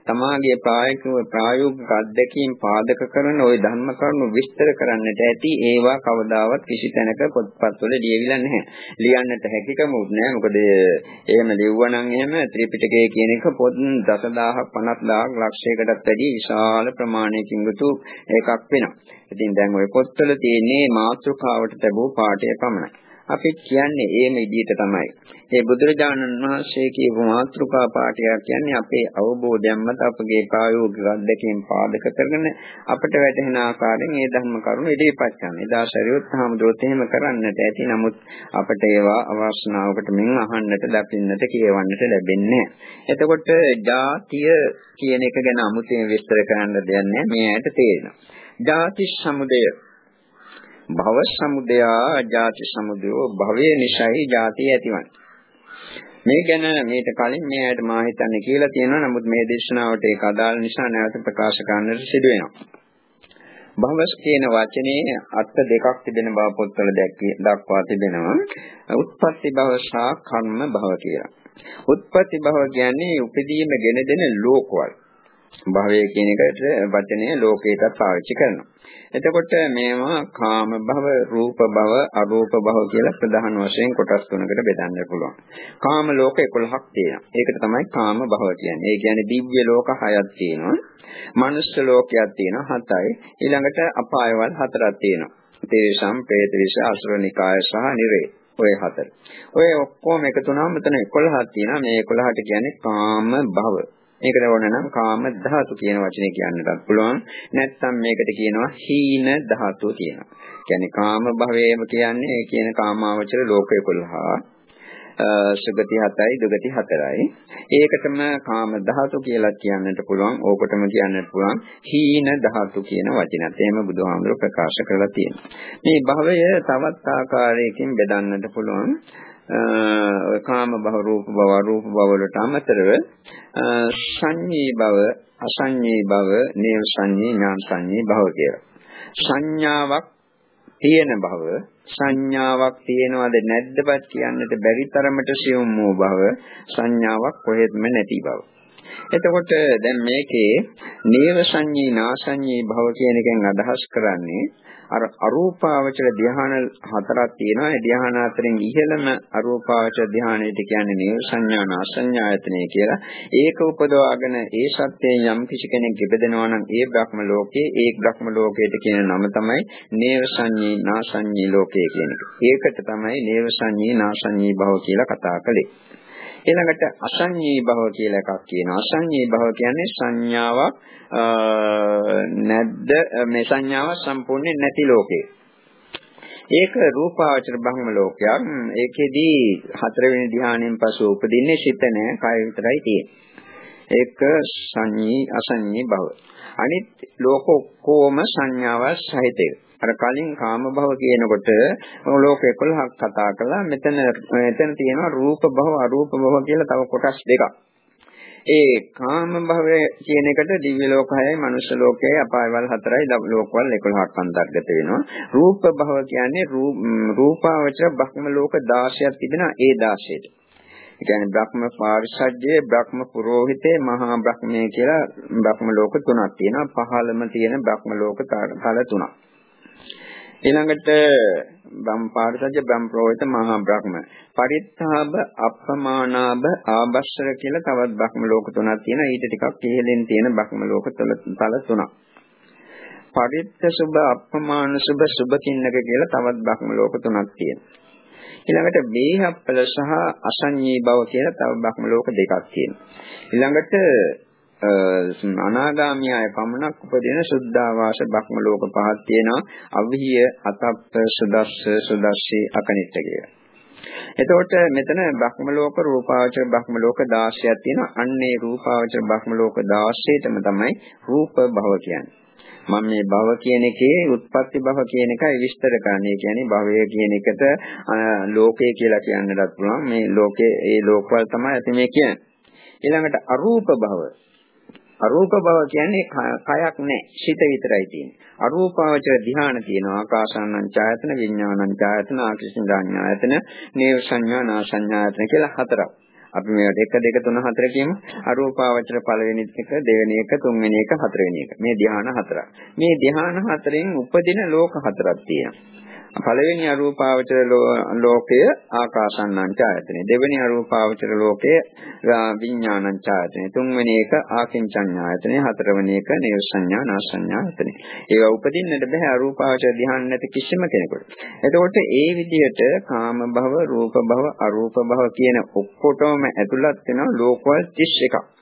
තමාගේ ප්‍රායෝගික ප්‍රායෝගික අත්දැකීම් පාදක කරන ওই ධර්ම කරුණු විස්තර කරන්නට ඇති ඒවා කවදාවත් කිසි තැනක පොත්පත්වල ලියවිලා නැහැ. ලියන්නට හැකියකමුත් නැහැ. මොකද එහෙම ලිව්වනම් එහෙම ත්‍රිපිටකය කියන එක පොත් දසදහක් 50000ක් ලක්ෂයකටත් වැඩි විශාල ප්‍රමාණයකින් යුතු එකක් වෙනවා. ඉතින් දැන් ওই පොත්වල තියෙන්නේ මාතෘකාවට ලැබූ පාඩය පමණයි. අපි කියන්නේ ඒම විදිහට තමයි. ඒ බුදුරජාණන් වහන්සේ කියපු මාතෘකා පාඨය කියන්නේ අපේ අවබෝධයන් මත අපගේ ප්‍රායෝගික අත්දැකීම් පාදක කරගෙන අපිට වැටහෙන ආකාරයෙන් ඒ ධර්ම කරුණු ඉදිරිපත් කරන. එදා ශරීරත් හාමුදුරුවෝ එහෙම කරන්නට ඇති. නමුත් අපිට ඒවා අවශ්‍යනාවකට මෙන් අහන්නට, දකින්නට, කියවන්නට ලැබෙන්නේ එතකොට ජාතිය කියන එක ගැන අමුතුවෙන් විස්තර කරන්න දෙයක් නැහැ. මේ ඇයට තේරෙනවා. ජාති සමුදය භව සමුදයා ජාති සමුදයෝ භවයේ නිසයි ජාතිය ඇතිවන්නේ. මේ ගැන මේට කලින් මේ ඇයට මා හිතන්නේ කියලා තියෙනවා. නමුත් මේ දේශනාවට ඒක අදාළ නිසා නැවත ප්‍රකාශ කරන්නට සිදු වෙනවා. භවස් කියන වචනේ අර්ථ දෙකක් තිබෙන බව පොත්වල දක්වා තිබෙනවා. උත්පත්ති භව සහ කර්ම භව කියලා. උත්පත්ති භව කියන්නේ උපදීම ගෙන දෙන ලෝකවල. භවය කියන එකට වචනය ලෝකයකට පාවිච්චි කරනවා. එතකොට මේවා කාම භව, රූප භව, අරූප භව කියලා ප්‍රධාන වශයෙන් කොටස් තුනකට බෙදන්න පුළුවන්. කාම ලෝක 11ක් තියෙනවා. ඒකට තමයි කාම භව කියන්නේ. ඒ කියන්නේ දිව්‍ය ලෝක 6ක් තියෙනවා. මනුෂ්‍ය ලෝකයක් තියෙනවා 7යි. ඊළඟට අපායවල 4ක් තියෙනවා. තේසම්, പ്രേතවිෂ, අසුරනිකාය සහ නිරේ. ඔය හතර. ඔය ඔක්කොම එකතු වුණාම මෙතන 11ක් තියෙනවා. මේ 11ට කියන්නේ කාම භව. මේකට ඕන නම් කාම ධාතු කියන වචනේ කියන්නටත් පුළුවන්. නැත්නම් මේකට කියනවා හීන ධාතුව කියනවා. කියන්නේ කාම භවයේම කියන්නේ ඒ කියන කාමාවචර ලෝකය 11. සුගති 7යි දුගති 4යි. ඒකටම කාම ධාතු කියලා කියන්නට පුළුවන්. ඕකටම කියන්නට පුළුවන් හීන ධාතු කියන වචනත්. එහෙම බුදුහාමුදුරුවෝ ප්‍රකාශ කරලා තියෙනවා. මේ භවය තවත් ආකාරයකින් බෙදන්නට පුළුවන්. කාම භව රූප භව රූප භව වලට අමතරව සංඤී භව අසංඤී භව නේව සංඤී ඥාන සංඤී භව කියලා. සංඥාවක් තියෙන බව සංඥාවක් තියෙනවද නැද්දපත් කියන්නට බැරි තරමට සියුම් වූ බව සංඥාවක් කොහෙත්ම නැති බව එතකොට දැන් මේකේ නේව සංඤී නාසඤ්ඤී භව කියන එකෙන් අදහස් කරන්නේ අර අරූපාවචර ධ්‍යාන හතරක් තියෙනවා. ඒ ධ්‍යාන අතරින් ඉහළම අරූපාවචර ධ්‍යානයට කියන්නේ නේව සංඥා නාසඤ්ඤායතනෙ කියලා. ඒක උපදවාගෙන ඒ සත්‍යයෙන් යම් කිසි කෙනෙක් ඉපදෙනවා නම් ඒ බ්‍රහ්ම ලෝකේ ඒ බ්‍රහ්ම ලෝකයට කියන නම තමයි නේව සංඤී නාසඤ්ඤී ලෝකය කියන එක. ඒකට තමයි නේව සංඤී නාසඤ්ඤී භව කියලා කතා කළේ. ඊළඟට අසංඤී භව කියලා එකක් කියනවා. අසංඤී භව කියන්නේ සංඥාවක් නැද්ද මේ සංඥාවක් සම්පූර්ණයෙන් නැති ලෝකේ. ඒක රූපාවචර බ්‍රහ්ම ලෝකයක්. ඒකෙදී හතරවෙනි ධ්‍යානයෙන් පසු උපදින්නේ සිත නෑ, කය විතරයි තියෙන්නේ. ඒක සංඤී අසංඤී භව. අනිත් ලෝක ඔක්කොම සංඥාව සහිතයි. අර කලින් කාම භව කියනකොට ලෝක 11ක් කතා කළා. මෙතන මෙතන තියෙනවා රූප භව අරූප භව කියලා තව කොටස් දෙකක්. ඒ කාම භවය කියන එකට දිව්‍ය ලෝකයයි මනුෂ්‍ය ලෝකයයි අපායවල හතරයි ලෝකවල 11ක් අන්තර්ගත වෙනවා. රූප භව කියන්නේ රූපාවචර බ්‍රහ්ම ලෝක 16ක් තිබෙනවා ඒ 16ට. ඒ කියන්නේ බ්‍රහ්ම පාරිසජ්ජය, බ්‍රහ්ම පුරোহিතේ, මහා බ්‍රහ්මයේ කියලා බ්‍රහ්ම ලෝක තුනක් තියෙනවා. පහළම තියෙන බ්‍රහ්ම ලෝක තල තුනක්. ඊළඟට බම් පාරිසජ්ජ බම් ප්‍රෝහිත මහා බ්‍රහ්ම. පරිත්තාබ අප්පමානාබ ආබස්සර කියලා තවත් බ්‍රහ්ම ලෝක තුනක් තියෙනවා. ඊට ටිකක් ඉහළින් තියෙන බ්‍රහ්ම ලෝක තල තුනක්. පරිත්ත සුභ අප්පමාන සුභ සුභ කින්නක කියලා තවත් බ්‍රහ්ම ලෝක තුනක් තියෙනවා. ඊළඟට බේහප්පල සහ අසඤ්ඤී බව කියලා තව බ්‍රහ්ම ලෝක දෙකක් තියෙනවා. ඊළඟට අනාගාමී අය පමණක් උපදින සුද්ධාවාස බ්‍රහ්ම ලෝක පහක් තියෙනවා අවිහිය අතප්ප සුදස්ස සුදස්සී අකනිට්ඨ කියලා. එතකොට මෙතන බ්‍රහ්ම ලෝක රූපාවචර බ්‍රහ්ම ලෝක 16ක් තියෙනවා. අන්නේ රූපාවචර බ්‍රහ්ම ලෝක 16ටම තමයි රූප භව කියන්නේ. මම මේ භව කියන එකේ උත්පත්ති භව කියන එකයි විස්තර කරන්නේ. කියන්නේ භවය කියන එකට ලෝකය කියලා කියන්නටත් පුළුවන්. මේ ලෝකේ ඒ ලෝකවල තමයි ඇති මේ කියන්නේ. ඊළඟට අරූප භව අරූප බව කියන්නේ කයක් නැහැ. සිත විතරයි තියෙන්නේ. අරූපාවචර ධ්‍යාන තියෙනවා. ආකාසානං ඡායතන, විඥානං ඡායතන, ආකිෂ්ඨාඥායතන, නේව සංඥා, නා සංඥායතන කියලා හතරක්. අපි මේවට 1 2 3 4 කියමු. අරූපාවචර පළවෙනි එක, දෙවෙනි එක, තුන්වෙනි එක, හතරවෙනි එක. මේ ධ්‍යාන හතරක්. මේ ධ්‍යාන හතරෙන් උපදින ලෝක හතරක් තියෙනවා. පළවෙනි අරූපාවචර ලෝකය ආකාසන්නං ඡායතනෙ. දෙවෙනි අරූපාවචර ලෝකය විඥානං ඡායතනෙ. තුන්වෙනි එක ආකින්චඤ්ඤායතනෙ හතරවෙනි එක නිර්සඤ්ඤා නාසඤ්ඤායතනෙ. ඒවා උපදින්නට බෑ අරූපාවචර ධ්‍යාන නැති කිසිම කෙනෙකුට. එතකොට ඒ විදිහට කාම භව රූප භව අරූප භව කියන ඔක්කොටම ඇතුළත් වෙනවා ලෝකවල 31ක්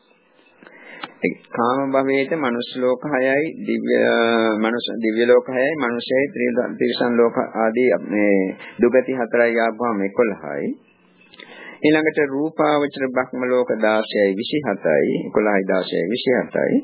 කාම භවයේට මනුස්ස ලෝක 6යි දිව්‍ය මනුස්ස දිව්‍ය ලෝක 6යි මනුෂ්‍යයි ත්‍රිසන් ලෝක ආදී මේ දුගති 4යි ආපුවාම 11යි ඊළඟට රූපාවචර බ්‍රහ්ම ලෝක 16යි 27යි 11යි 16යි 27යි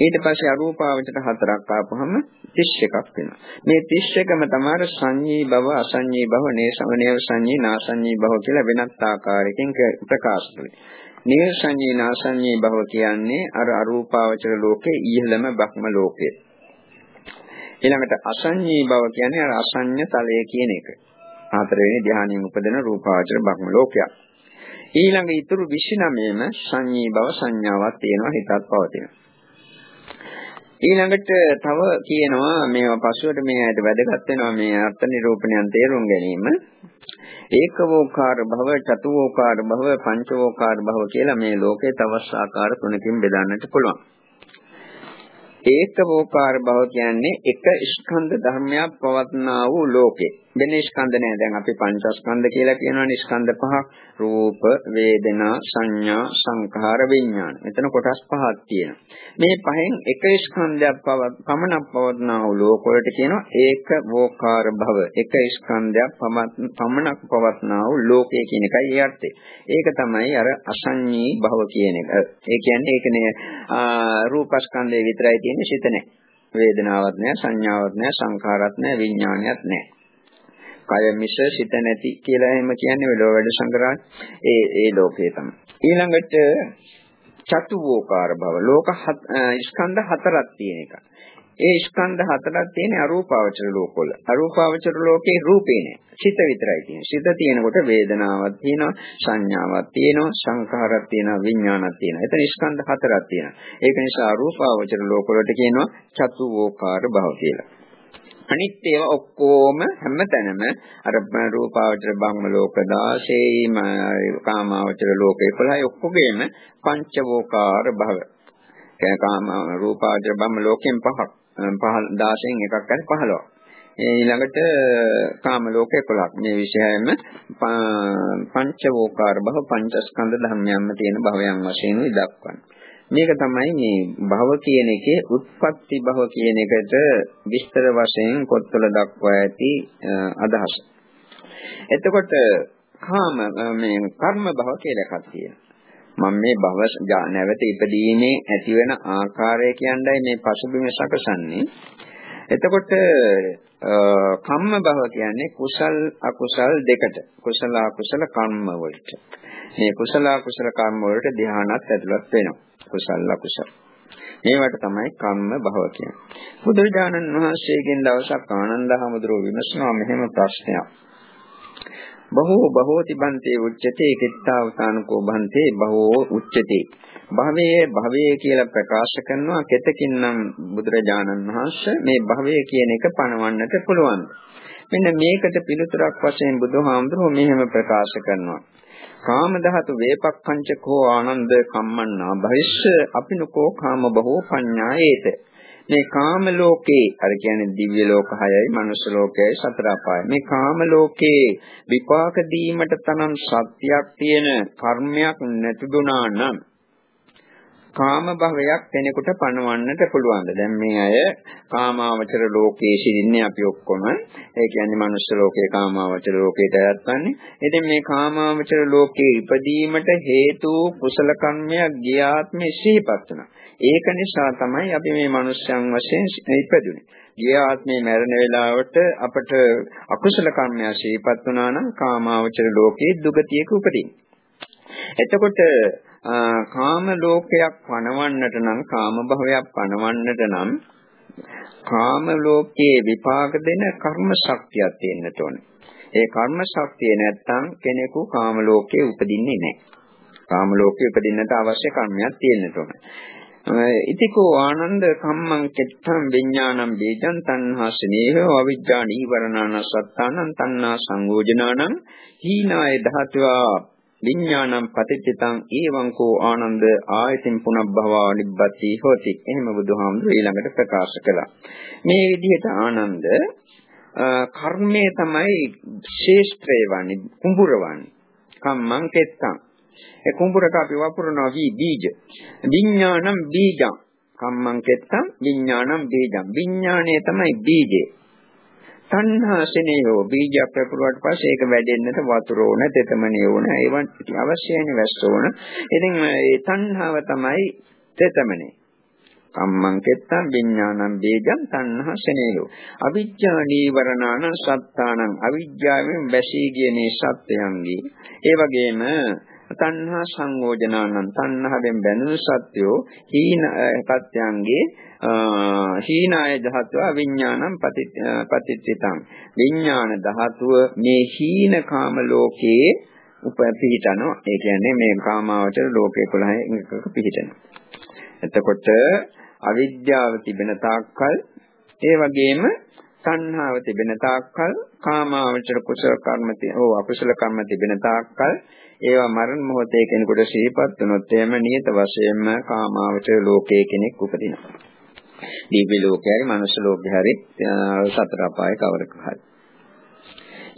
ඊට පස්සේ අරූපාවචර හතරක් ආපුවම 31ක් වෙනවා. මේ 31ම තමයි සංඤී භව අසංඤී භව නේසමනේව සංඤී නාසංඤී භව කියලා වෙනත් ආකාරයකින් ප්‍රකාශ කරනවා නිර්සඤ්ඤී නාසඤ්ඤී භව කියන්නේ අර අරූපාවචර ලෝකේ ඉහළම බ්‍රහ්ම ලෝකය. ඊළඟට අසඤ්ඤී භව කියන්නේ අර අසඤ්ඤ තලය කියන එක. හතරවෙනි ධ්‍යානයෙන් උපදින රූපාවචර බ්‍රහ්ම ලෝකයක්. ඊළඟ ඊතුරු 29ම සංඤී භව සංඥාවක් තියෙනවා හිතත් පවතිනවා. ඊළඟට තව කියනවා මේවා පසුවට මේ ඇයිද වැදගත් වෙනවා මේ අර්ථ නිරූපණයන් තේරුම් ගැනීම. ඒකවෝකාර භව, චතුවෝකාර භව, පංචවෝකාර භව කියලා මේ ලෝකේ තවස් ආකාර තුනකින් බෙදන්නට පුළුවන්. ඒකවෝකාර භව කියන්නේ එක ස්කන්ධ ධර්මයක් පවත්නා වූ ලෝකේ. වෙන ස්කන්ධ නෑ. දැන් අපි පංචස්කන්ධ කියලා කියනවනේ ස්කන්ධ පහක්. රූප, වේදනා, සංඥා, සංඛාර, විඥාන. මෙතන කොටස් පහක් තියෙනවා. මේ පහෙන් එක ස්කන්ධයක් පමණක් පවත්නා වූ ලෝක වලට කියනවා ඒක වෝකාර භව. එක ස්කන්ධයක් පමණක් පවත්නා වූ ලෝකය කියන එකයි ඒ අර්ථය. ඒක තමයි අර අසංඤී භව කියන එක. ඒ කියන්නේ ඒකනේ රූපස්කන්ධය විතරයි තියෙන්නේ සිත නැහැ. වේදනාවක් නැහැ, සංඥාවක් නැහැ, සංඛාරයක් නැහැ, විඥානයක් නැහැ. කය මිස සිත නැති කියලා එහෙම කියන්නේ වෙලෝ වැඩ සංග්‍රහය ඒ ඒ ලෝකේ තමයි. ඊළඟට චතුවෝකාර භව ලෝක ස්කන්ධ හතරක් තියෙන එක. ඒ ස්කන්ධ හතරක් තියෙන අරූපාවචර ලෝකවල. අරූපාවචර ලෝකේ රූපේ නෑ. සිත විතරයි තියෙන්නේ. සිත තියෙනකොට වේදනාවක් තියෙනවා, සංඥාවක් තියෙනවා, සංඛාරයක් තියෙනවා, විඥානක් තියෙනවා. එතන ස්කන්ධ හතරක් තියෙනවා. ඒක නිසා අරූපාවචර ලෝකවලට කියනවා චතුවෝකාර භව කියලා. අනිත් ඒවා ඔක්කොම හැමතැනම අර රූපාවචර බ්‍රහ්ම ලෝක 16යි කාමාවචර ලෝක 11යි ඔක්කොගේම පංචවෝකාර භව. ඒ කාම රූපාවචර බ්‍රහ්ම ලෝකෙන් පහක් 16න් එකක් හරි 15ක්. ඊළඟට කාම ලෝක 11ක්. මේ විශේෂයෙන්ම පංචවෝකාර භව පංචස්කන්ධ ධර්මයන්ම තියෙන භවයන් වශයෙන් දක්වන්නේ. මේක තමයි මේ භව කියන එකේ උත්පත්ති භව කියන එකට විස්තර වශයෙන් පොත්වල දක්වා ඇති අදහස. එතකොට කාම මේ කර්ම භව කියලා එකක් තියෙනවා. මම මේ භව නැවත ඉපදීමේ ඇතිවෙන ආකාරය කියන්නයි මේ පසුබිම සකසන්නේ. එතකොට කම්ම භව කියන්නේ කුසල් අකුසල් දෙකට. කුසල අකුසල කම්ම වලට. මේ කුසල අකුසල කර්ම වලට ධ්‍යානත් ඇතුළත් වෙනවා. කුසල අකුසල. මේවට තමයි කම්ම භව කියන්නේ. බුදුරජාණන් වහන්සේගෙන් දවසක් ආනන්ද හැමදෙරෝ විමසනවා මෙහෙම ප්‍රශ්නයක්. බහෝ බහෝති බන්තේ උච්චතේ කිත්තාවතානකෝ බන්තේ බහෝ උච්චතේ භවයේ භවයේ කියලා ප්‍රකාශ කරනවා කෙතකින්නම් බුදුරජාණන් වහන්සේ මේ භවයේ කියන එක පණවන්නට පුළුවන්. මෙන්න මේකට පිළිතුරක් වශයෙන් බුදුහාමුදුරුවෝ මෙහෙම ප්‍රකාශ කරනවා. කාම ධාතු වේපක්ඛංචකෝ ආනන්ද කම්මන්නා භවිෂ්‍ය අපිනකෝ කාම බහෝ පඤ්ඤායේත. මේ කාම ලෝකේ අර කියන්නේ දිව්‍ය ලෝක 6යි මනුෂ්‍ය ලෝකයයි සතර අපායයි. මේ කාම ලෝකේ විපාක දීමට තරම් සත්‍යයක් තියෙන කර්මයක් නැතුණා නම් කාම භවයක් කෙනෙකුට පණවන්නට පුළුවන්ද? දැන් මේ අය කාමාවචර ලෝකයේ සිටින්නේ අපි ඔක්කොම. ඒ කියන්නේ මනුෂ්‍ය ලෝකේ කාමාවචර ලෝකයට අයත්වන්නේ. ඉතින් මේ කාමාවචර ලෝකයේ ඉපදීමට හේතු කුසල කර්මයක් ගියාත්මේ සිහිපත් වෙනවා. ඒක නිසා තමයි අපි මේ මනුෂ්‍යයන් වශයෙන් ඉපදුනේ. ගිය ආත්මේ මැරෙන වෙලාවට අපට අකුසල කර්මයක් සිහිපත් වුණා නම් කාමාවචර ලෝකයේ දුගතියක උපදින්න. එතකොට කාම ලෝකයක් පණවන්නට නම් කාම භවයක් පණවන්නට නම් කාම ලෝකයේ විපාක දෙන කර්ම ශක්තියක් තියෙන්නට ඕනේ. ඒ කර්ම ශක්තිය නැත්තම් කෙනෙකු කාම ලෝකයේ උපදින්නේ නැහැ. කාම ලෝකයේ උපදින්නට අවශ්‍ය කර්මයක් තියෙන්නට ඕනේ. ඉතිකෝ ආනන්ද කම්මං කෙත්තං විඥානං බීජං තණ්හා ස්නේහෝ අවිජ්ජා නීවරණාන සත්තානං තණ්හා සංයෝජනානං හීනාය ධාතුවා විඥානම් පටිච්චිතං ඒවං කෝ ආනන්ද ආයතින් පුනබ්බවා නිබ්බති හොති. එහෙම බුදුහාමුදුරු ඊළඟට ප්‍රකාශ කළා. මේ විදිහට ආනන්ද කර්මය තමයි ශේෂ්ත්‍රය වන්නේ කුඹුර වන්නේ. කම්මං කෙත්තං. ඒ කුඹුරට අපි වපුරනවා වී බීජ. විඥානම් බීජං. කම්මං කෙත්තං විඥානම් බීජං. විඥාණය තමයි බීජේ. තණ්හා සෙනෙහෝ බීජයක් පැපරුවාට පස්සේ ඒක වැඩෙන්නට වතුර ඕන, තෙතමනිය ඕන, ඒවන් අවශ්‍යයිනේ වැස්ස ඕන. ඉතින් මේ තණ්හාව තමයි තෙතමනේ. කම්මං කෙත්තං විඥානං බීජං තණ්හා සෙනෙහෝ. අවිජ්ජා නීවරණාන සත්තානං අවිජ්ජාවෙන් වැසී ගිය මේ සත්‍යයන්ගේ ඒ වගේම තණ්හා සංයෝජනානං තණ්හාවෙන් බැඳුණු සත්‍යෝ හීන සත්‍යයන්ගේ හීනාය ධාතුව විඥානං පතිච්චිතං විඥාන ධාතුව මේ හීන කාම ලෝකයේ උපපිහිටනවා ඒ කියන්නේ මේ කාමාවචර ලෝකේ 11 එකක පිහිටනවා. එතකොට අවිද්‍යාව තිබෙන තාක්කල් ඒ වගේම තණ්හාව තිබෙන තාක්කල් කාමාවචර කුසල කර්ම ඕ අකුසල කර්ම තිබෙන තාක්කල් ඒවා මරණ මොහොතේ කෙනෙකුට සිහිපත් වුණොත් එහෙම නියත වශයෙන්ම කාමාවචර ලෝකයේ කෙනෙක් උපදිනවා. දිව්‍ය ලෝකයයි මනුෂ්‍ය ලෝකයයි සතර අපාය කවරක හරි.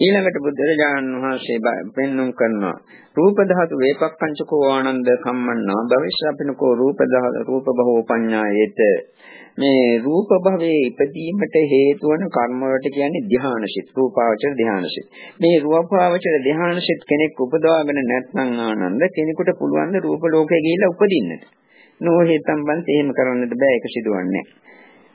ඊළඟට බුදුරජාණන් වහන්සේ පෙන්눔 කරනවා. රූප ධාතු වේපක්ඛංචකෝ ආනන්ද කම්මන්නා. භවිෂ්‍යපිනකෝ රූප ධාතු රූප බහෝ පඤ්ඤායේත මේ රූප භවයේ ඉපදීමට හේතු වන කර්ම වලට කියන්නේ ධානාසිත රූපාවචර ධානාසිත මේ රූපාවචර ධානාසිත කෙනෙක් උපදවාගෙන නැත්නම් ආනන්ද කෙනෙකුට පුළුවන් ද රූප ලෝකේ ගිහිල්ලා උපදින්නට? නොහේතම් බන්ත එහෙම කරන්නට බෑ ඒක සිදුවන්නේ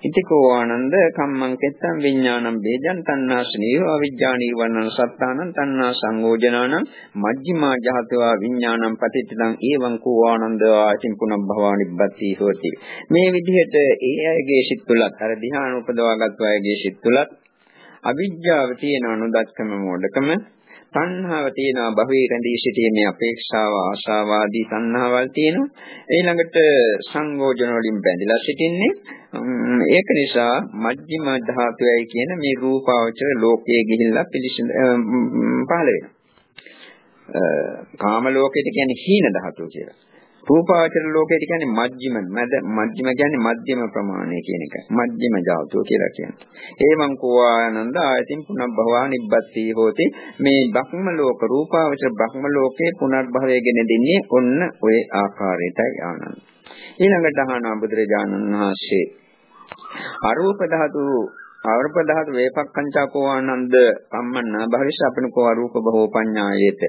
ඉතිකෝ ආනන්ද කම්මං කෙත්තං විඥානං වේජං තණ්හාසනීව අවිජ්ජා නිවන්නං සත්තානං තණ්හා සංයෝජනානං මජ්ක්‍ධිමා ජහතවා විඥානං පතිත්තං ඒවං කෝ ආනන්ද ආචින් පුනබ්භවානිබ්බති හෝති. මේ විදිහට ඒ අයගේ සිත් තුළත් අර ධ්‍යාන උපදවාගත් අයගේ සිත් තුළත් අවිජ්ජාව තියෙන අනුදත්කම මොඩකම තණ්හාව තියෙනවා. භවයේ රැඳී සිටීමේ අපේක්ෂාව ආශාව ආදී තණ්හාවල් තියෙනවා. ඊළඟට සංගෝජන වලින් බැඳිලා සිටින්නේ. ඒක නිසා මජ්ක්‍ධිම ධාතුවයි කියන මේ රූපාවචර ලෝකයේ ගිහිල්ලා පිළිසිඳ පහළ වෙනවා. කාම ලෝකෙට කියන්නේ හීන ධාතුව කියලා. රූපාවචර ලෝකයට කියන්නේ මජ්ජිම මද මජ්ජිම කියන්නේ මධ්‍යම ප්‍රමාණය කියන එක. මධ්‍යම ජාතෝ කියලා කියන්නේ. ඒවං කෝආනන්ද ආයතින් පුනබ්බවා නිබ්බති හෝති. මේ බ්‍රහ්ම ලෝක රූපාවචර බ්‍රහ්ම ලෝකේ පුනර්භවය ගෙන දෙන්නේ ඔන්න ඔය ආකාරයටයි ආනන්ද. ඊළඟට අහනවා බුදුරජාණන් වහන්සේ අරූප ධාතු ආවරප ධාතු වේපක්ඛංචාකෝ ආනන්ද කම්මන්න භවිෂ අපනකෝ අරූප බහෝ පඤ්ඤායේත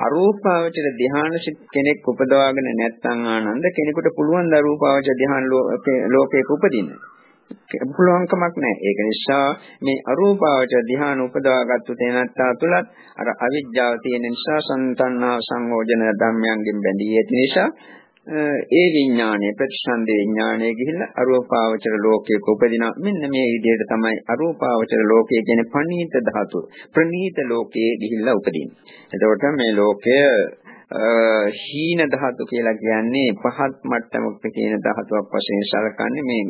අරූපාවචර ධ්‍යාන කෙනෙක් උපදවාගෙන නැත්නම් ආනන්ද කෙනෙකුට පුළුවන් ද අරූපාවචර ධ්‍යාන ලෝකයක උපදින්න. පුළුවන්කමක් නැහැ. ඒක නිසා මේ අරූපාවචර ධ්‍යාන උපදවාගත්තු තැනත්තා තුලත් අර අවිජ්ජාව තියෙන නිසා සංතන්නා සංයෝජන ධර්මයන්ගෙන් බැඳී ඇති නිසා ඒ විඥානයේ ප්‍රතිසන්දේ විඥානයේ ගිහිල්ලා අරූපාවචර ලෝකයක උපදින මෙන්න මේ විදිහට තමයි අරූපාවචර ලෝකයේ කියන පණීත ධාතු ප්‍රනීත ලෝකයේ ගිහිල්ලා උපදින්නේ. එතකොට මේ ලෝකය හීන ධාතු කියලා කියන්නේ පහත් මට්ටමක තියෙන ධාතුවක් වශයෙන් සැලකන්නේ මේ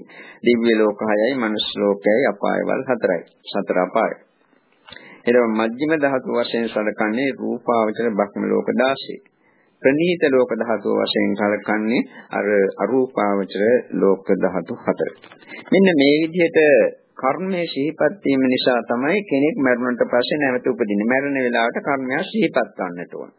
දිව්‍ය ලෝක හයයි මනුස්ස ලෝකයයි අපායවල හතරයි. සතර අපාය. ඊට මධ්‍යම ධාතු වශයෙන් සැලකන්නේ රූපාවචර බ්‍රහ්ම ලෝක 16. ප්‍රනීත ලෝක ධාතුව වශයෙන් කලකන්නේ අර අරූපාවචර ලෝක ධාතු හතර. මෙන්න මේ විදිහට කර්මයේ සිහිපත් වීම නිසා තමයි කෙනෙක් මරණයට පස්සේ නැවත උපදින්නේ. මරණ වෙලාවට කර්මය සිහිපත් ගන්නට ඕන.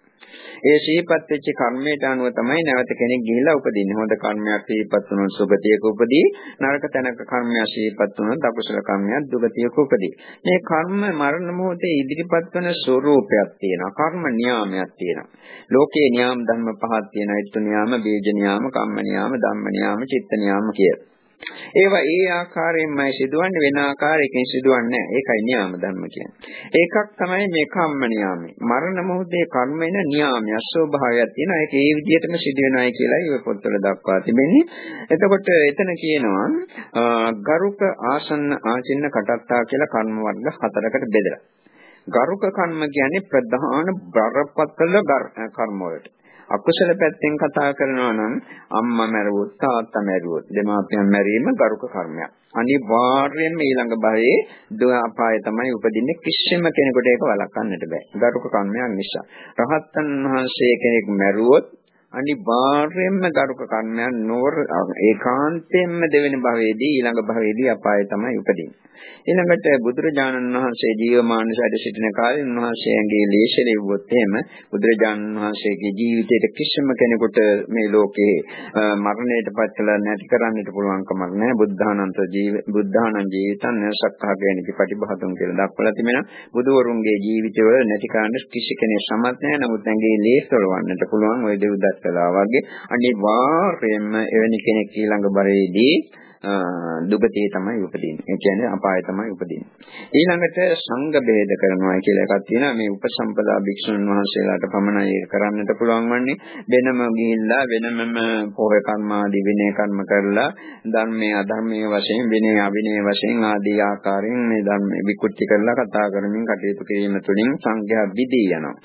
ඒ සිහිපත් වෙච්ච කර්මයට අනුව තමයි නැවත කෙනෙක් ගිහිලා උපදින්නේ. හොඳ කර්මයක් සිහිපත් වුණොත් සුගතියක උපදී. නරක තැනක කර්මයක් සිහිපත් වුණොත් අකුසල කර්මයක් දුගතියක උපදී. මේ කර්ම මරණ මොහොතේ ඉදිරිපත් වන ස්වરૂපයක් තියෙනවා. කර්ම නියාමයක් තියෙනවා. ලෝකේ නියාම ධර්ම පහක් තියෙනවා. ඊට නියාම, බීජ නියාම, කම්ම නියාම, ධම්ම නියාම, චිත්ත නියාම කියලා. ඒවා ඒ ආකාරයෙන්මයි සිදුවන්නේ වෙන ආකාරයකින් සිදුවන්නේ නැහැ. ඒකයි න්‍යාම ධර්ම කියන්නේ. ඒකක් තමයි මේ කම්ම න්‍යාමය. මරණ මොහොතේ කර්ම වෙන න්‍යාමය ස්වභාවයක් තියෙනවා. ඒක ඒ විදිහටම සිදු වෙනවායි කියලා ඒ පොත්වල දක්වා තිබෙන්නේ. එතකොට එතන කියනවා ගරුක ආසන්න ආචින්න කටත්තා කියලා කර්ම වර්ග හතරකට බෙදලා. ගරුක කර්ම කියන්නේ ප්‍රධාන බරපතල කර්ම වලට. අකුසල පැත්තෙන් කතා කරනවා නම් අම්මා මැරුවොත් තාත්තා මැරුවොත් දෙමාපියන් මැරීම ගරුක කර්මයක්. අනිවාර්යයෙන්ම ඊළඟ භවයේ දුක අපාය තමයි උපදින්නේ කිසිම කෙනෙකුට ඒක වළක්වන්නට බෑ. ගරුක කර්මයක් නිසා. රහතන් වහන්සේ කෙනෙක් මැරුවොත් අනිවාර්යයෙන්ම ගරුක කර්මයන් නොවර ඒකාන්තයෙන්ම දෙවෙනි භවයේදී ඊළඟ භවයේදී අපාය තමයි උපදින්නේ. ඊළඟට බුදුරජාණන් වහන්සේ ජීවමාන ශරීර සිටින කාලේ උන්වහන්සේගේ ලේෂලෙව්වොත් එහෙම බුදුරජාණන් වහන්සේගේ ජීවිතයට කිසිම කෙනෙකුට මේ ලෝකේ මරණයට පත් කළ නැති කරන්නට පුළුවන් කමක් නැහැ. බුද්ධානන්ත ජීව බුද්ධානන් ජීවිතන් සක්කාගේනික ප්‍රතිභාතුන් කියලා දක්වලා තිබෙනවා. බුදුවරුන්ගේ ජීවිතවල නැති කරන්න කිසි කෙනෙක් සමත් නැහැ. නමුත් ඇඟේ ලේස්වල වන්නට පුළුවන් ওই දෙව්දත් කළා වගේ අනිවාර්යයෙන්ම එවැනි කෙනෙක් ඊළඟ බරේදී දුගතිය තමයි උපදින්නේ. ඒ කියන්නේ අපාය තමයි උපදින්නේ. ඊළඟට සංඝ බෙහෙද කරනවා කියලා එකක් තියෙනවා. මේ උපසම්පදා භික්ෂුන් වහන්සේලාට පමණයි ඒක කරන්නට පුළුවන් වන්නේ. වෙනම ගිහිල්ලා වෙනමම පොහොය කර්ම ආදී විනය කර්ම කරලා ධර්මයේ අධර්මයේ වශයෙන් විනය අවිනය වශයෙන් ආදී ආකාරයෙන් මේ ධර්ම විකෘති කරලා කතා කරමින් කටයුතු කිරීම තුළින් සංඝයා විදී යනවා.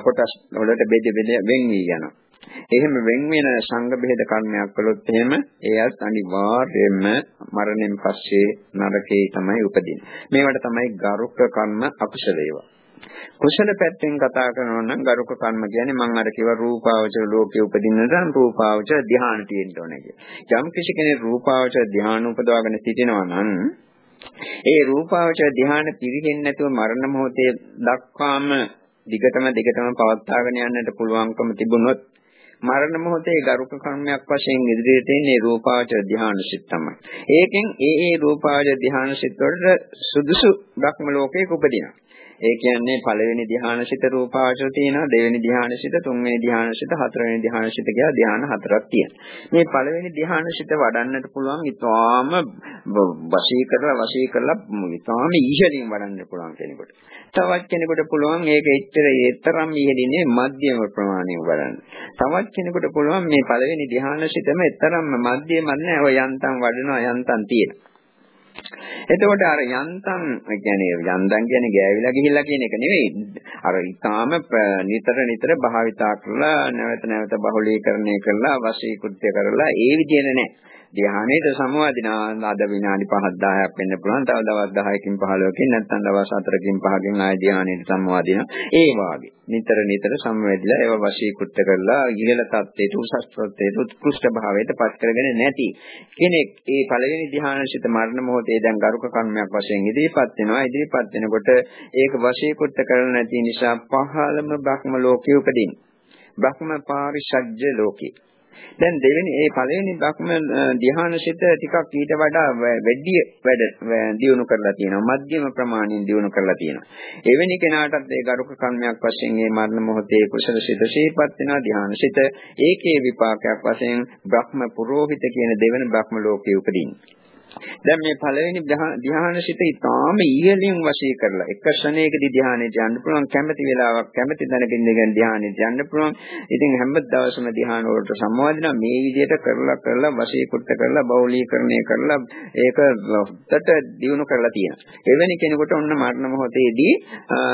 කොටස් වලට බෙද බෙද වෙන් වී යනවා. එහෙම වෙන් වෙන සංඝ බෙහෙද කර්මයක් කළොත් එහෙම එයත් අනිවාර්යයෙන්ම මරණයෙන් පස්සේ නරකේ තමයි උපදින්නේ. මේවට තමයි ගරුක කර්ම අකුසල ඒවා. කුසල පැත්තෙන් කතා කරනවා නම් ගරුක කර්ම කියන්නේ මම අර කිව්ව රූපාවචර ලෝකයේ උපදින්න නම් රූපාවචර ධ්‍යාන තියෙන්න ඕනේ කියලා. යම් කිසි කෙනෙක් රූපාවචර ධ්‍යාන උපදවාගෙන සිටිනවා නම් ඒ රූපාවචර ධ්‍යාන පිරෙන්නේ නැතුව මරණ මොහොතේ දක්වාම දිගටම දිගටම පවත්වාගෙන යන්නට පුළුවන්කම තිබුණොත් මරණ මොහොතේ ගරුක කර්මයක් වශයෙන් ඉදිරියට එන්නේ රූපාවචර ධානසිත තමයි. ඒකෙන් ඒ ඒ රූපාවචර ධානසිත වලට සුදුසු භක්ම ලෝකයක උපදිනවා. ඒ කියන්නේ පළවෙනි ධ්‍යානසිත රූපාවචර තියෙනවා, දෙවෙනි ධ්‍යානසිත, තුන්වෙනි ධ්‍යානසිත, හතරවෙනි ධ්‍යානසිත කියලා ධ්‍යාන හතරක් තියෙනවා. මේ පළවෙනි ධ්‍යානසිත වඩන්නට පුළුවන් ඊටාම වශී කරලා වශී කරලා ඊටාම ඉහළින් වඩන්න පුළුවන් කෙනෙකුට. තවත් කෙනෙකුට පුළුවන් ඒක එච්චර ඒතරම් ඉහළිනේ මධ්‍යම ප්‍රමාණයෙන් වඩන්න. තවත් කෙනෙකුට පුළුවන් මේ පළවෙනි ධ්‍යානසිතම එතරම්ම මධ්‍යම නැහැ. ඔය යන්තම් වඩනවා යන්තම් තියෙනවා. එතකොට අර යන්තම් කියන්නේ යන්තම් කියන්නේ ගෑවිලා ගිහිල්ලා කියන එක නෙවෙයි. අර ඊටාම නිතර නිතර භාවිතා කරලා නැවත නැවත බහුලීකරණය කරලා වශීකృత్‍ය කරලා ඒ විදිහට නෑ. ධ්‍යානයේ සමවදිනා අද විනාඩි 5ක් 10ක් වෙන්න පුළුවන්. තව දවස් 10කින් 15කින් නැත්නම් දවස් 4කින් 5කින් ආය ධ්‍යානයේ සමවදිනා. ඒ වාගේ නිතර නිතර සමවැදිලා ඒව වශීකృత කරලා ඉහළ තත්ත්වයට උසස් තත්ත්වයට උත්කෘෂ්ඨ භාවයට පත් කරගෙන නැති කෙනෙක් ඒ පළවෙනි ධ්‍යානසිත මරණ මොහොතේ දැන් ගරුක කර්මයක් වශයෙන් ඉදිරිපත් වෙනවා. ඉදිරිපත් වෙනකොට ඒක වශීකృత කරලා නැති නිසා පහළම බ්‍රහ්ම ලෝකයේ උපදින. බ්‍රහ්ම පාරිශජ්‍ය ලෝකේ දැන් දෙවෙනි ඒ පළවෙනි බ්‍රහ්ම ධ්‍යානසිත ටිකක් ඊට වඩා වැඩි වැඩ දියුණු කරලා තියෙනවා. මධ්‍යම ප්‍රමාණයෙන් දියුණු කරලා තියෙනවා. එවැනි කෙනාටත් ඒ ගරුක කර්මයක් වශයෙන් මේ මරණ මොහොතේ කුසල සිත ශීපත් වෙනවා ධ්‍යානසිත. ඒකේ විපාකයක් වශයෙන් බ්‍රහ්ම පුරෝහිත කියන දෙවන බ්‍රහ්ම ලෝකයේ උපදින්නේ. දැන් මේ පළවෙනි ධ්‍යානසිත ඉතාම ඉහළින් වශී කරලා එක ක්ෂණයකදී ධ්‍යානෙට යන්න පුළුවන් කැමැති වෙලාවක් කැමැති තැනකින් දෙගෙන ධ්‍යානෙට යන්න පුළුවන්. ඉතින් හැම දවසම ධ්‍යාන වලට සම්බන්ධන මේ විදිහට කරලා කරලා වශී කුට්ට කරලා බෞලීකරණය කරලා ඒක හොත්තට දිනු කරලා තියෙනවා. එවැනි කෙනෙකුට ඔන්න මරණ මොහොතේදී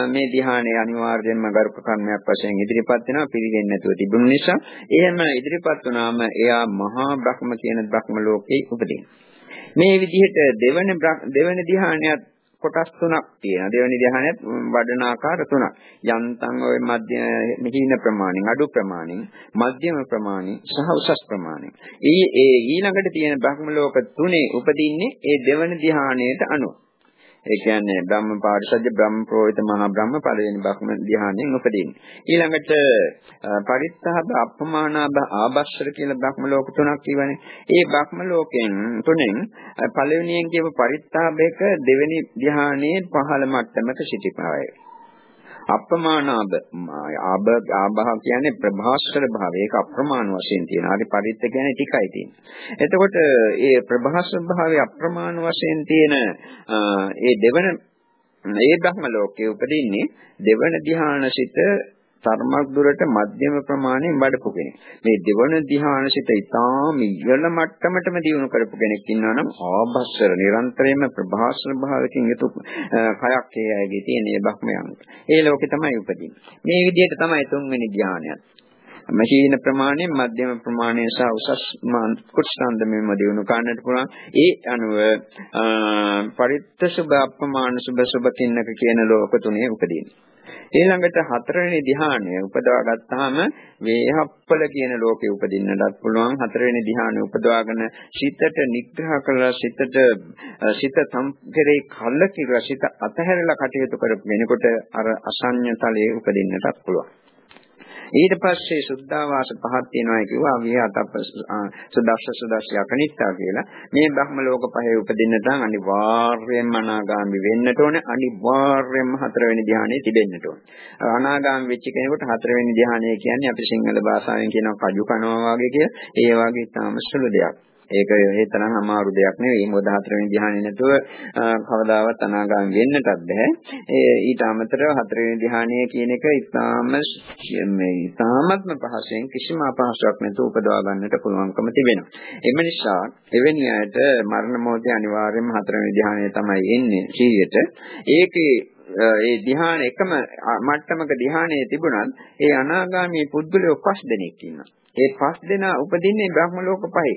මේ ධ්‍යානය අනිවාර්යයෙන්ම ගරුක කර්මයක් වශයෙන් ඉදිරිපත් වෙනවා පිළිගන්නේ නැතුව තිබුණු නිසා එහෙම ඉදිරිපත් වුණාම එයා මහා බ්‍රහ්ම කියන බ්‍රහ්ම ලෝකේ උපදිනවා. මේ විදිහට දෙවන දෙවන ධ්‍යානයත් කොටස් තුනක් තියෙනවා. දෙවෙනි ධ්‍යානයත් වඩන ආකාර තුනක්. යන්තම් ඔය මධ්‍ය මිහින ප්‍රමාණෙන්, අඩු ප්‍රමාණෙන්, මධ්‍යම ප්‍රමාණෙන් සහ උසස් ප්‍රමාණෙන්. ඊ ඒ ඊළඟට තියෙන බ්‍රහ්ම ලෝක තුනේ උපදින්නේ ඒ දෙවන ධ්‍යානයට අනුව. ඒ කියන්නේ බ්‍රහ්ම පාරිසජ්‍ය බ්‍රහ්ම ප්‍රෝහිත මහා බ්‍රහ්ම පළවෙනි බ්‍රහ්ම ධ්‍යානයෙන් උපදින්නේ. ඊළඟට පරිත්තාබ අපමානාබ ආබස්සර කියලා බ්‍රහ්ම ලෝක තුනක් කියවනේ. ඒ බ්‍රහ්ම ලෝකෙන් තුනෙන් පළවෙනියෙන් කියපු පරිත්තාබයක දෙවෙනි ධ්‍යානයේ පහළ මට්ටමක සිටිපවයි. අප්‍රමාණාබ ආබ ආබහ කියන්නේ ප්‍රභාස්කර භාවය. ඒක අප්‍රමාණ වශයෙන් තියෙනවා. හරි පරිත්ත කියන්නේ ටිකයි තියෙන්නේ. එතකොට ඒ ප්‍රභාස්කර භාවය අප්‍රමාණ වශයෙන් තියෙන ඒ දෙවන ඒ බ්‍රහ්ම ලෝකයේ උපදින්නේ දෙවන ධ්‍යානසිත තරමක් දුරට මධ්‍යම ප්‍රමාණයෙන් වඩපු කෙනෙක්. මේ දෙවන ධ්‍යානසිත ඉතාම ඉහළ මට්ටමටම දියුණු කරපු කෙනෙක් ඉන්නවා නම් ආභස්සර නිරන්තරයෙන්ම ප්‍රභාස්වර භාවකින් යුතු කයක් ඒ අයගේ තියෙන ඒ බ්‍රහ්මයන්. ඒ ලෝකේ තමයි උපදින්නේ. මේ විදිහට තමයි තුන්වෙනි ධ්‍යානයත්. මහීන ප්‍රමාණය මධ්‍යම ප්‍රමාණය සහ උසස් කුෂ්ඨාන්දමෙම දිනු ගන්නට පුළුවන් ඒ අනුව පරිත්ත සුභ අප්‍රමාණ සුභ සුභ කින්නක කියන ලෝක තුනේ උපදින්නේ ඊළඟට හතරවෙනි ධ්‍යානය උපදවා ගත්තාම වේහප්පල කියන ලෝකේ උපදින්නටත් පුළුවන්. හතරවෙනි ධ්‍යානය උපදවාගෙන සිතට නිග්‍රහ කළා සිතට සිත සම්කරේ කල්ල කියලා සිත අතහැරලා කටයුතු කරපු වෙනකොට අර අසඤ්ඤ තලයේ උපදින්නටත් පුළුවන්. ඊට පස්සේ සුද්ධාවාස පහක් තියෙනවා කිව්වා විහතප්ප සුදස්ස සුදස්ස යකනිත්තා කියලා. මේ බ්‍රහ්ම ලෝක පහේ උපදින්නට අනිවාර්යයෙන්ම අනාගාමි වෙන්නට ඕනේ. අනිවාර්යයෙන්ම හතරවෙනි ධ්‍යානෙ තිබෙන්නට ඕනේ. අනාගාමි වෙච්ච කෙනෙකුට හතරවෙනි ධ්‍යානය කියන්නේ අපි සිංහල භාෂාවෙන් කියනවා කජු කනවා වගේ කියලා. ඒ වගේ තාම සුළු දෙයක්. ඒක ඒ තරම් අමාරු දෙයක් නෙවෙයි. මොකද හතරවෙනි ධ්‍යානෙ නැතුව කවදාවත් අනාගාමී වෙන්නටත් බෑ. ඒ ඊට අමතරව හතරවෙනි ධ්‍යානය කියන එක ඉතාම මේ ඉතාමත්ම පහසෙන් කිසිම අපහසුයක් නැතුව උපදවා ගන්නට පුළුවන්කම තිබෙනවා. එම නිසා එවැනි අයට මරණ මොහොතේ අනිවාර්යයෙන්ම හතරවෙනි ධ්‍යානය තමයි එන්නේ 100ට. ඒකේ ඒ ධ්‍යාන එකම මට්ටමක ධ්‍යානයේ තිබුණත් ඒ අනාගාමී පුද්ගලයෝ පස් දෙනෙක් ඉන්නවා. ඒ පස් දෙනා උපදින්නේ බ්‍රහ්ම ලෝක පහේ.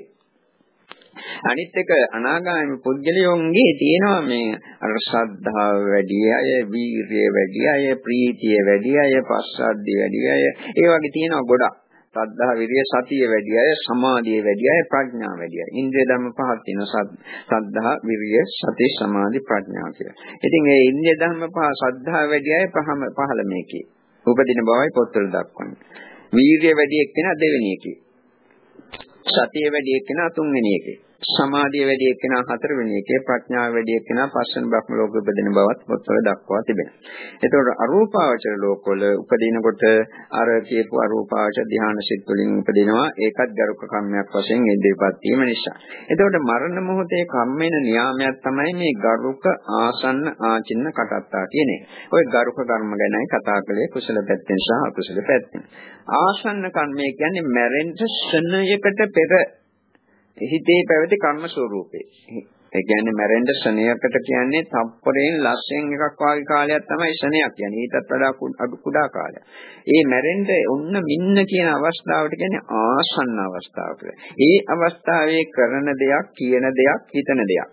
අනිත් එක අනාගාමී පුද්ගලයන්ගේ තියෙනවා මේ අර ශ්‍රද්ධාව වැඩි අය, වීරිය වැඩි අය, ප්‍රීතිය වැඩි අය, පස්සද්ධිය වැඩි අය, ඒ වගේ තියෙනවා ගොඩක්. සද්ධා විරිය සතිය වැඩි අය සමාධිය වැඩි අය ප්‍රඥා වැඩි අය ඉන්ද්‍රිය ධර්ම පහක් තියෙනවා සද්ධා විරිය සති සමාධි ප්‍රඥා කියලා. ඉතින් මේ ඉන්ද්‍රිය ධර්ම පහ සද්ධා වැඩි අය පහම පහළ මේකේ. උපදින බවයි පොත්වල දක්වන්නේ. වීරිය වැඩි එක්කෙනා දෙවෙනි එකේ. සතිය වැඩි එක්කෙනා තුන්වෙනි එකේ. සමාධිය වැඩි එක්කෙනා හතරවෙනි එකේ ප්‍රඥාව වැඩි එක්කෙනා පස්වෙනි බ්‍රහ්ම ලෝකෙ උපදින බවත් පොත්වල දක්වා තිබෙනවා. එතකොට අරූපාවචර ලෝකවල උපදිනකොට අර කියපු අරූපාවචර ධ්‍යාන සිත් වලින් උපදිනවා. ඒකත් ගරුක කර්මයක් වශයෙන් ඉදිරිපත් වීම නිසා. එතකොට මරණ මොහොතේ කම්මෙන නියාමයක් තමයි මේ ගරුක ආසන්න ආචින්න කටත්තා කියන එක. ওই ගරුක කර්ම ගැනයි කතා කළේ කුසල පැත්තෙන් සහ අකුසල පැත්තෙන්. ආසන්න කර්මය කියන්නේ මැරෙන්න ශනයකට පෙර හිතේ පැවති කර්ම ස්වરૂපේ. ඒ කියන්නේ මැරෙන්න ශණයකට කියන්නේ තප්පරයෙන් ලස්සෙන් එකක් වාගේ කාලයක් තමයි ශණයක් කියන්නේ. ඊටත් වඩා අඩු කුඩා කාලයක්. ඒ මැරෙන්න ඔන්න මින්න කියන අවස්ථාවට කියන්නේ ආසන්න අවස්ථාව කියලා. ඒ අවස්ථාවේ කරන දෙයක්, කියන දෙයක්, හිතන දෙයක්.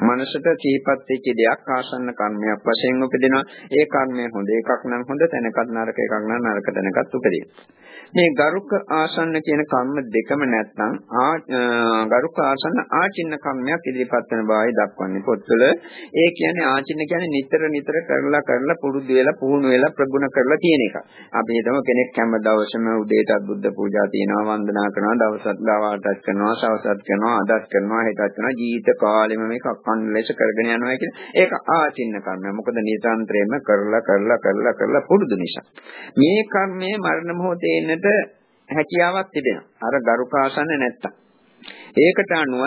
මනසට සීපත් වෙච්ච දෙයක් ආසන්න කර්මයක් වශයෙන් උපදිනවා. ඒ කර්මය හොඳ එකක් නම් හොඳ තැනකත් නරක එකක් නම් නරක තැනකත් උපදිනවා. මේ ගරුක ආසන්න කියන කර්ම දෙකම නැත්නම් ගරුක ආසන්න ආචින්න කර්මයක් ඉදිරිපත් වෙන බවයි දක්වන්නේ පොත්වල. ඒ කියන්නේ ආචින්න කියන්නේ නිතර නිතර කරලා කරලා පුරුදු වෙලා පුහුණු වෙලා ප්‍රගුණ කරලා තියෙන එක. අපි හිතමු කෙනෙක් හැම දවසම උදේටත් බුද්ධ පූජා තියනවා වන්දනා කරනවා දවසත් දවල්ටත් කරනවා සවසත් කරනවා අදත් කරනවා හෙටත් කරනවා ජීවිත කාලෙම මේක අඛණ්ඩ ලෙස කරගෙන යනවා කියන ඒක ආචින්න කර්මය. මොකද නිරන්තරයෙන්ම කරලා කරලා කරලා කරලා පුරුදු නිසා. මේ කර්මයේ මරණ මොහොතේ වෙන්නට හැකියාවක් තිබෙනවා. අර ගරුකාසන නැත්තම්. ඒකට අනුව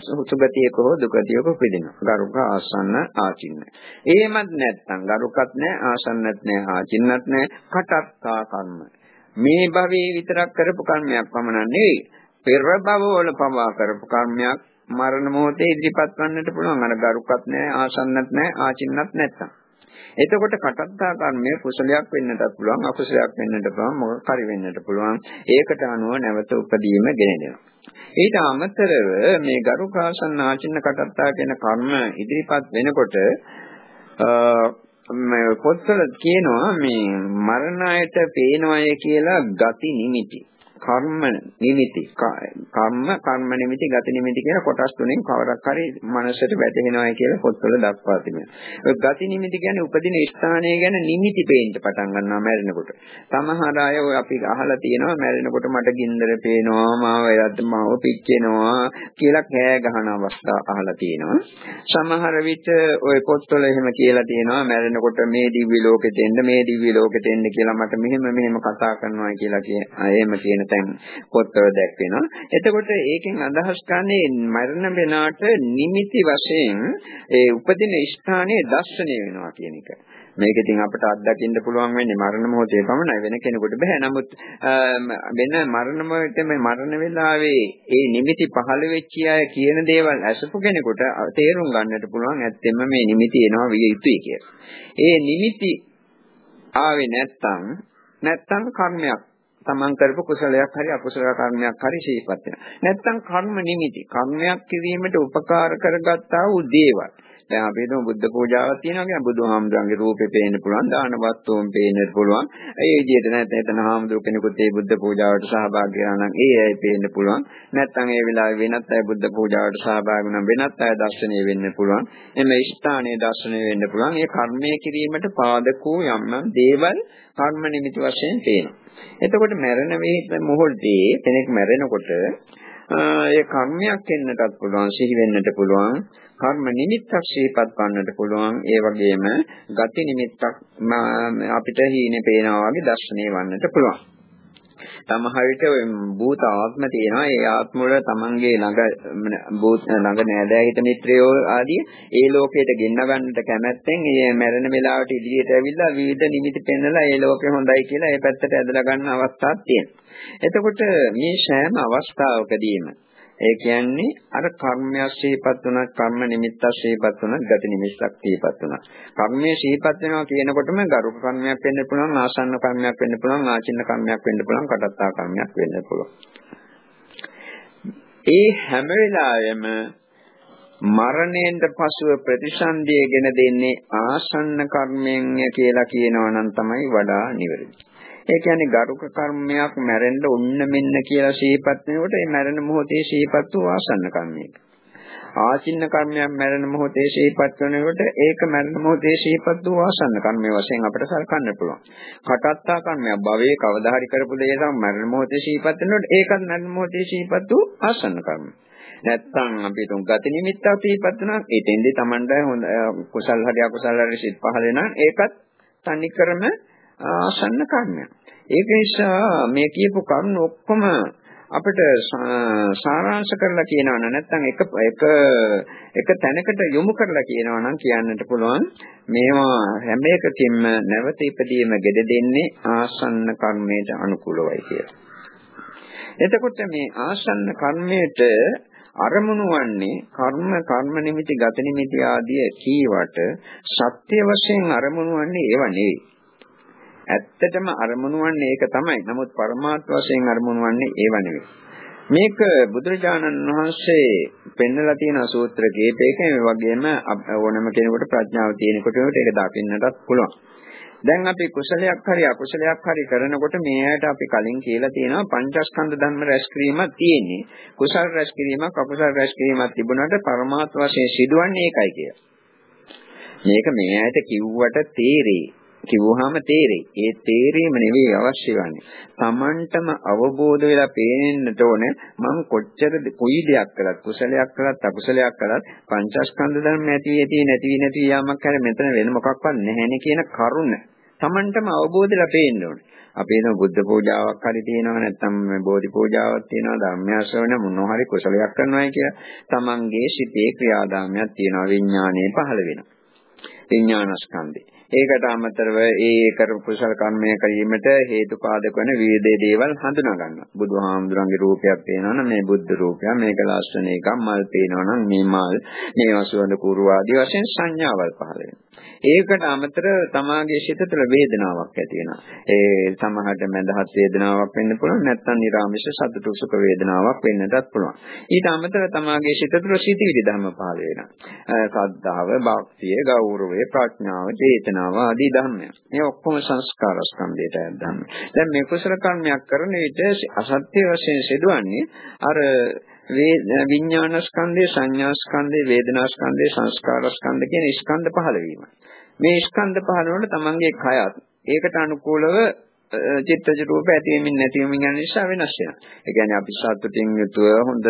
සුගතියක හෝ දුගතියක උපදිනවා. ගරුක ආසන්න ආචින්න. එහෙමත් නැත්තම් ගරුකත් නැහැ ආසන්නත් නැහැ ආචින්නත් නැහැ කටත්තා කර්ම. මේ භවයේ විතරක් කරපු කර්මයක් පමණ නෙවෙයි. පෙර භවවල පවා කරපු කර්මයක් මරණ මොහොතේ ඉදිරිපත් වන්නට පුළුවන්. අර ගරුකත් නැහැ ආසන්නත් නැහැ ආචින්නත් නැත්තම්. එතකොට කටත්තා කර්මය කුසලයක් වෙන්නටත් පුළුවන් අකුසලයක් වෙන්නට පුළුවන් මොකක් හරි වෙන්නට පුළුවන්. ඒකට අනුව නැවත උපදීම ගෙනෙනවා. ඊට අමතරව මේ ගරුකාසන්න ආචින්න කටත්තා කියන කර්ම ඉදිරිපත් වෙනකොට පොත්වල කියනවා මේ මරණයට පේනවය කියලා ගති නිමිති. කර්ම නිමිති කර්ම කර්ම නිමිති ගති නිමිති කියන කොටස් තුනෙන් කවරක් හරි මනසට වැටෙනවා කියලා පොත්වල දක්වා තිබෙනවා. ඔය ගති නිමිති කියන්නේ උපදින ස්ථානය ගැන නිමිති පේන්න පටන් ගන්නවා මැරෙනකොට. සමහර අය ඔය අපි අහලා තියෙනවා මැරෙනකොට මට ගින්දර පේනවා මාව එරද්ද මාව පිච්චෙනවා කියලා කෑ ගහන අවස්ථා අහලා තියෙනවා. සමහර විට ඔය පොත්වල එහෙම කියලා තියෙනවා මැරෙනකොට මේ දිව්‍ය ලෝකෙට එන්න මේ දිව්‍ය ලෝකෙට එන්න කියලා මට මෙහෙම මෙහෙම කතා කරනවා කියලා කියන එහෙම කියන තැන් පොත්වල දැක්වෙනවා. එතකොට ඒකෙන් අදහස් කරන්නේ මරණ වෙනාට නිමිති වශයෙන් ඒ උපදින ස්ථානයේ දර්ශනය වෙනවා කියන එක. මේක ඉතින් අපිට අත්දකින්න පුළුවන් වෙන්නේ මරණ මොහොතේ පමණයි වෙන කෙනෙකුට බෑ. නමුත් වෙන මරණ මොහොතේ මේ මරණ වෙලාවේ ඒ නිමිති පහළ වෙච්ච අය කියන දේවල් අසපු කෙනෙකුට තේරුම් ගන්නට පුළුවන් ඇත්තෙම මේ නිමිති එනවා විය යුතුයි කියලා. ඒ නිමිති ආවේ නැත්තම් නැත්තම් කර්මයක් තමන් කරපු කුසලයක් හරි අකුසල කර්මයක් හරි ශීපත් වෙනවා. නැත්තම් කර්ම නිමිති. කර්මයක් කිරීමට උපකාර කරගත්තා වූ දේවල්. දැන් අපි හිතමු බුද්ධ පූජාවක් තියෙනවා කියන්නේ බුදුහාමුදුරන්ගේ රූපේ පේන්න පුළුවන්, දාන වස්තුන් පේන්න පුළුවන්. ඒ විදිහට නැත්නම් එතන හාමුදුරු කෙනෙකුත් ඒ බුද්ධ පූජාවට සහභාගී වෙනවා නම් ඒ අය පේන්න පුළුවන්. නැත්නම් ඒ වෙලාවේ වෙනත් අය බුද්ධ පූජාවට සහභාගී වෙනවා වෙනත් අය දර්ශනය වෙන්න පුළුවන්. එමෙ ස්ථානයේ දර්ශනය වෙන්න පුළුවන්. ඒ කර්මයේ කිරීමට පාදක වූ යම් යම් දේවල් කර්ම නිමිති වශයෙන් පේනවා. එතකොට මරණ වේ මොහොතේ කෙනෙක් මැරෙනකොට ඒ කර්මයක් වෙන්නටත් පුළුවන් සිහි වෙන්නට පුළුවන් කර්ම නිමිත්තක් ශීපත් වන්නට පුළුවන් ඒ වගේම ගති නිමිත්තක් අපිට හීනේ පේනවා වගේ දර්ශනය වන්නට පුළුවන්. සමහර විට භූත ආත්ම තියෙනවා. ඒ ආත්ම වල තමන්ගේ ළඟ භූත ළඟ නෑදෑ හිත මිත්‍රයෝ ආදී ඒ ලෝකයට ගෙන්න ගන්නට කැමැත්තෙන් ඒ මැරෙන වෙලාවට ඉදිරියට ඇවිල්ලා විවිධ නිමිති පෙන්වලා ඒ ලෝකේ හොඳයි කියලා ඒ පැත්තට ඇදලා ගන්න අවස්ථාවක් තියෙනවා. එතකොට මේ සෑම අවස්ථාවකදීම ඒ කියන්නේ අර කර්මයක් ශීපත් වුණා කර්ම නිමිත්තක් ශීපත් වුණා ගති නිමිත්තක් ශීපත් වුණා කර්මයේ ශීපත් වෙනවා කියනකොටම ගරුක කර්මයක් වෙන්න පුළුවන් ආසන්න කර්මයක් වෙන්න පුළුවන් ආචින්න කර්මයක් වෙන්න පුළුවන් කටත්තා කර්මයක් වෙන්න පුළුවන් ඒ හැම වෙලාවෙම මරණයෙන් පසුව ප්‍රතිසන්දියගෙන දෙන්නේ ආසන්න කර්මයෙන් කියලා කියනවා නම් තමයි වඩා නිවැරදි. ඒ කියන්නේ ගරුක කර්මයක් මැරෙන්න ඔන්න මෙන්න කියලා ශීපත් වෙනකොට ඒ මැරෙන මොහොතේ ශීපත් වූ ආසන්න කර්මයක. ආචින්න කර්මයක් මැරෙන මොහොතේ ශීපත් වෙනකොට ඒක මැරෙන මොහොතේ ශීපත් වූ ආසන්න කර්මය වශයෙන් අපිට සලකන්න පුළුවන්. කටත්තා කර්මයක් භවයේ කවදා හරි කරපු දේ තමයි මැරෙන මොහොතේ ශීපත් වෙනකොට ඒකත් මැරෙන මොහොතේ ශීපත් වූ ආසන්න කර්මය. නැත්තම් අපි තුන් ගති නිමිත්තක් තීපත් වෙනවා. එතෙන්දී Tamanට හොඳ කුසල් හරි අකුසල් හරි සිත් පහල වෙනවා. ඒකත් තනිකරම ආසන්න කර්මයක්. ඒක නිසා මේ කියපු කරුණු ඔක්කොම අපිට සාරාංශ කරලා කියනවා නැත්නම් එක එක එක තැනකට යොමු කරලා කියනවා නම් කියන්නට පුළුවන් මේවා හැම එකකින්ම නැවත ඉදීම ගෙඩ දෙන්නේ ආසන්න කර්මයට අනුකූලවයි කියලා. එතකොට මේ ආසන්න කර්මයට අරමුණු වන්නේ කර්ම කර්ම නිමිති ගත නිමිති ආදී කීවට සත්‍ය වශයෙන් අරමුණු වන්නේ ඒව නෙවෙයි. ඇත්තටම අරමුණු වන්නේ ඒක තමයි. නමුත් පරමාර්ථ වශයෙන් අරමුණු වන්නේ ඒව නෙවෙයි. මේක බුදුරජාණන් වහන්සේ පෙන්නලා තියෙන සූත්‍ර කීපයක මේ වගේම ඕනම කෙනෙකුට ප්‍රඥාව තියෙනකොට ඒක දකින්නටත් පුළුවන්. දැන් අපි කුසලයක් හරි අකුසලයක් හරි කරනකොට මේ ඇයට අපි කලින් කියලා තියෙනවා පංචස්කන්ධ ධර්ම රැස්කිරීමක් තියෙන්නේ. කුසල රැස්කිරීමක් අකුසල රැස්කිරීමක් තිබුණාට පරමාර්ථ වශයෙන් සිදුවන්නේ ඒකයි කියලා. මේක මේ ඇයට කිව්වට තේරෙයි. කිව්වහම තේරෙයි. ඒ තේරීම නෙවෙයි අවශ්‍ය වන්නේ. Tamanටම අවබෝධ වෙලා පේනෙන්නට ඕනේ මම කොච්චර කොයි දෙයක් කළත් කුසලයක් කළත් අකුසලයක් කළත් පංචස්කන්ධ ධර්ම ඇති ඇති නැති නැති යාමක් හැර මෙතන වෙන මොකක්වත් නැහැ කියන කරුණ. Tamanටම අවබෝධලා පේන්න ඕනේ. අපි එන බුද්ධ පූජාවක් හරි තියෙනවා නැත්නම් බෝධි පූජාවක් තියෙනවා ධර්මයාශ්‍රවණ මොනවා හරි කුසලයක් කරනවායි කියලා. Tamanගේ සිතේ ක්‍රියාදාමයක් තියෙනවා විඥානයේ පහළ වෙනවා. විඥානස්කන්ධේ. ඒකට අමතරව ඒ කරපු කුසල කර්මය කිරීමට හේතු පාදක වන විවිධ දේවල් හඳුනා ගන්නවා. බුදුහාමුදුරන්ගේ රූපයක් පේනවනම් මේ බුද්ධ රූපය, මේක ලස්සන එකක්, මල් පේනවනම් මේ මල්, මේ වසුවඳ කුරු ආදී වශයෙන් සංඥාවල් පහළ වෙනවා. ඒකට අමතර තමාගේ සිත තුළ වේදනාවක් ඇති වෙනවා. ඒ සමහරට මඳහත් වේදනාවක් වෙන්න පුළුවන් නැත්නම් නිරාමිෂ සතුටු සුඛ වේදනාවක් වෙන්නටත් පුළුවන්. ඊට අමතර තමාගේ සිත තුළ සිටිවිලි ධර්ම පහළ වෙනවා. සද්ධාව, භක්තිය, ගෞරවය, ප්‍රඥාව, චේතනාව ආදී ධර්මයන්. මේ ඔක්කොම සංස්කාර ස්කන්ධයට අයත් දැන් මේ කුසල කර්මයක් කරන විට අසත්‍ය වශයෙන් සිදුවන්නේ අර විඥාන ස්කන්ධය, සංඥා ස්කන්ධය, වේදනා ස්කන්ධය, සංස්කාර ස්කන්ධ කියන ස්කන්ධ පහළ වීම. මේ ස්කන්ධ පහළ වුණොත් තමන්ගේ කයත් ඒකට අනුකූලව චිත්තජ රූප ඇතිවීමින් නැතිවීමින් යන නිසා වෙනස් වෙනවා. ඒ කියන්නේ අපි සතුටින් යුතුව හොඳ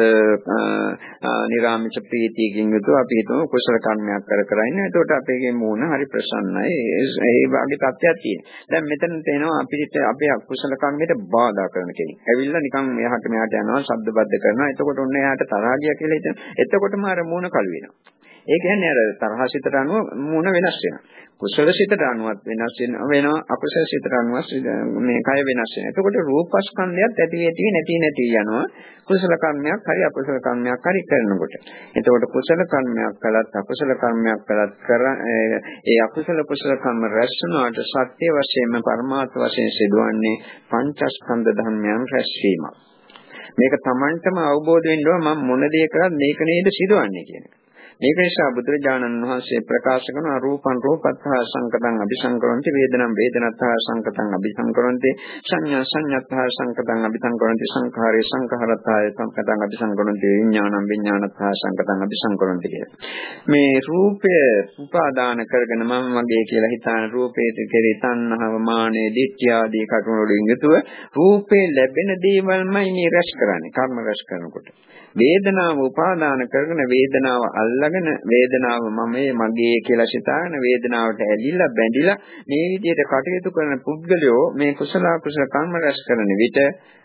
නිරාමිෂ ප්‍රීතියකින් යුතුව අපි හිතමු කුසල කර්මයක් කර කර ඉන්න. එතකොට අපේ මූණ හරි ප්‍රසන්නයි. ඒ වගේ තත්ත්වයක් තියෙනවා. දැන් මෙතන තේනවා අපිට අපේ අකුසල කර්මයට බාධා කරන කෙනෙක්. ඇවිල්ලා නිකන් එහාට මෙහාට යනවා, ශබ්ද බද්ද කරනවා. එතකොට ඔන්න එයාට තරහා ගියා කියලා හිතන. එතකොටම අර මූණ කළු වෙනවා. ඒ කියන්නේ අර තරහසිතට අනුව මූණ වෙනස් වෙනවා. කුසල සිතට අනුවත් වෙනස් වෙනවා අකුසල සිතට අනුවත් මේ කය වෙනස් වෙනවා. එතකොට රූපස්කන්ධයත් ඇති ඇති නැති නැති යනවා. කුසල කර්මයක් හරි අකුසල කර්මයක් හරි කරනකොට. එතකොට කුසල කර්මයක් කළත් අකුසල කර්මයක් කළත් කර ඒ අකුසල කුසල කර්ම රැස් වුණාට සත්‍ය වශයෙන්ම පරමාර්ථ වශයෙන් සිදුවන්නේ පංචස්කන්ධ ධර්මයන් රැස්වීමක්. මේක Tamanටම අවබෝධ වෙන්න ඕන මම මොන දේ කරත් මේක නේද සිදුවන්නේ කියන එක. මේක නිසා බුදුරජාණන් වහන්සේ ප්‍රකාශ කරන රූපං රූපත්තා සංකතං අபிසංකරන්ති වේදනං වේදනත්තා සංකතං අபிසංකරන්ති සංඥා සංඥත්තා සංකතං අபிසංකරන්ති සංඛාරේ සංඛාරත්තාය සංකතං අபிසංකරන්ති විඥානං විඥානත්තා සංකතං අபிසංකරන්ති මේ රූපය උපාදාන කරගෙන මම මගේ කියලා හිතාන රූපයට කෙරේ තණ්හාව මානෙ දිට්ඨිය ආදී කටුණු වලින් යුතුව රූපේ ලැබෙන දේවල්මයි මේ රැස් කරන්නේ කර්ම රැස් කරනකොට. වේදනාව උපාදාන කරගෙන වේදනාව අල්ලා අල්ලගෙන වේදනාව මමේ මගේ කියලා සිතාගෙන වේදනාවට ඇලිලා බැඳිලා මේ විදිහට කටයුතු කරන පුද්ගලයෝ මේ කුසල කුසල කර්ම රැස් කරන විට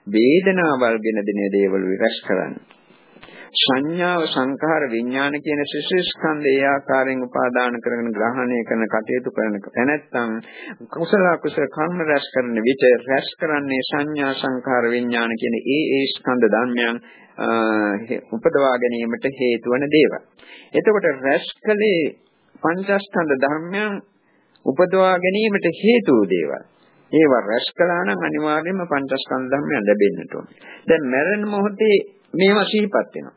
වේදනාවල් ගෙන දෙන දේවල් රැස් කරන්නේ. සංඥාව සංඛාර විඥාන කියන ශිෂ්ඨස්කන්ධ ඒ ආකාරයෙන් උපාදාන කරගෙන ග්‍රහණය කරන කටයුතු කරන තැනැත්තන් කුසල කුසල කර්ම රැස් කරන විට රැස් කරන්නේ සංඥා සංඛාර විඥාන කියන ඒ ඒ ස්කන්ධ ධර්මයන් උපදවා ගැනීමට හේතු වන දේවල්. එතකොට රැස්කලේ පංචස්කන්ධ ධර්මයන් උපදවා ගැනීමට හේතු දේවල්. ඒවා රැස් කළා නම් අනිවාර්යයෙන්ම පංචස්කන්ධ ධර්මයන් ලැබෙන්නට ඕනේ. දැන් මරණ මොහොතේ මේවා සිහිපත් වෙනවා.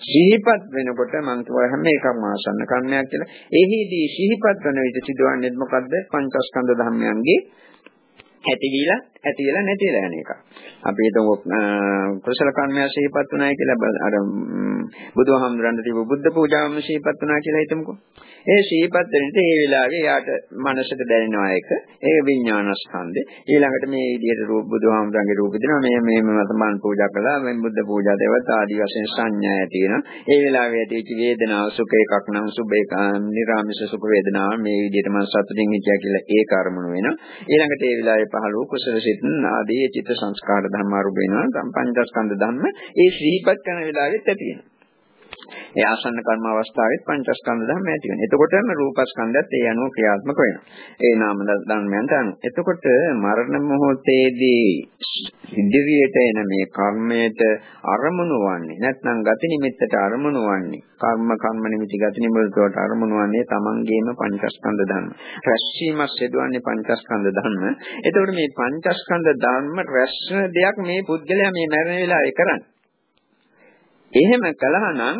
සිහිපත් වෙනකොට මම කියවා හැම එකක්ම ආසන්න කර්මයක් කියලා. එහිදී සිහිපත් වන විට සිදුවන්නේ මොකද්ද? පංචස්කන්ධ ධර්මයන්ගේ ඇතිවිලා ඇති වෙලා නැති වෙලා යන එක. අපි හිතමු කුසල කර්මය ශීපත් උනායි කියලා අර බුදුහාමුදුරන්ට තිබු බුද්ධ පූජාවම ශීපත් උනා කියලා හිතමුකෝ. ඒ ශීපත් වෙනට ඒ වෙලාවේ යාට මනසට දැනෙනවා එක. ඒ විඥානස්කන්ධේ. ඊළඟට මේ විදිහට රූප බුදුහාමුදුරන්ගේ රූප දෙනවා. මේ මේ මතමන් පූජා කළා. මේ බුද්ධ පූජා දේවත ආදී වශයෙන් සංඥා ඇති වෙනවා. ඒ වෙලාවේ ඇතිවෙච්ච වේදනාව සුඛ එකක් නම් සුභ එක නිරාමිෂ සුඛ වේදනාව මේ විදිහට මම සතුටින් හිටියා කියලා ඒක අරමුණු වෙනවා. ඊළඟට ඒ වෙලාවේ පහළ වූ කුසල සිත් ආදී චිත්ත සංස්කාර ධර්ම අරුබ වෙනවා. පංචස්කන්ධ ධර්ම ඒ ශ්‍රීපත් කරන වෙලාවෙත් ඇති වෙනවා. ඒ ආසන්න කර්ම අවස්ථාවෙත් පංචස්කන්ධ ධර්ම ඇති වෙනවා. එතකොටම රූපස්කන්ධයත් ඒ අනුව ක්‍රියාත්මක වෙනවා. ඒ නාම ධර්මයන්ට අනුව. එතකොට මරණ මොහොතේදී ඉදිරියට එන මේ කර්මයට අරමුණු වන්නේ නැත්නම් ගති නිමිත්තට අරමුණු වන්නේ කර්ම කර්ම නිමිති ගති නිමිත්තට අරමුණු වන්නේ තමන්ගේම පංචස්කන්ධ ධර්ම. රැස්වීමක් සිදුවන්නේ පංචස්කන්ධ ධර්ම. එතකොට මේ පංචස්කන්ධ ධර්ම රැස්න දෙයක් මේ පුද්ගලයා මේ මරණ වෙලාවේ කරන්නේ. එහෙම කළා නම්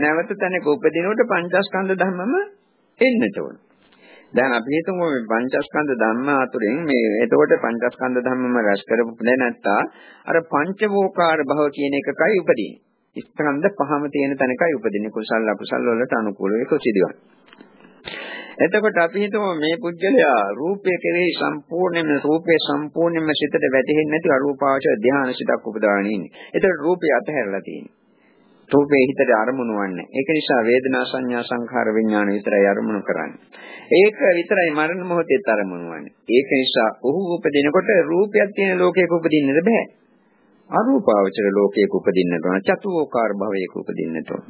නැවත තැනක උපදිනකොට පංචස්කන්ධ ධර්මම එන්නට ඕන. දැන් අපි හිතමු මේ පංචස්කන්ධ ධර්ම අතුරෙන් මේ එතකොට පංචස්කන්ධ ධර්මම රැස් කරපු නැත්තා අර පංචවෝකාර භව කියන එකකයි උපදින්නේ. ස්කන්ධ පහම තියෙන තැනකයි උපදින්නේ කුසල අකුසල වලට අනුකූලව ඒක සිදුවන්නේ. එතකොට අපි හිතමු මේ පුජ්‍යලයා රූපය කෙරෙහි සම්පූර්ණයෙන්ම රූපේ සම්පූර්ණයෙන්ම සිතට වැටෙන්නේ නැති අරූපාවචර ධානය සිතක් උපදවාගෙන ඉන්නේ. එතකොට රූපය අතහැරලා තියෙන්නේ. රූපේ හිතට අරමුණු වන්නේ. ඒක නිසා වේදනා සංඥා සංඛාර විඥාන විතරයි අරමුණු කරන්නේ. ඒක විතරයි මරණ මොහොතේ අරමුණු වන්නේ. ඒක නිසා ඔහු උපදිනකොට රූපයක් තියෙන ලෝකයක උපදින්නද බෑ. අරූපාවචර ලෝකයක උපදින්නට ඕන. චතුෝකාර භවයක උපදින්නට ඕන.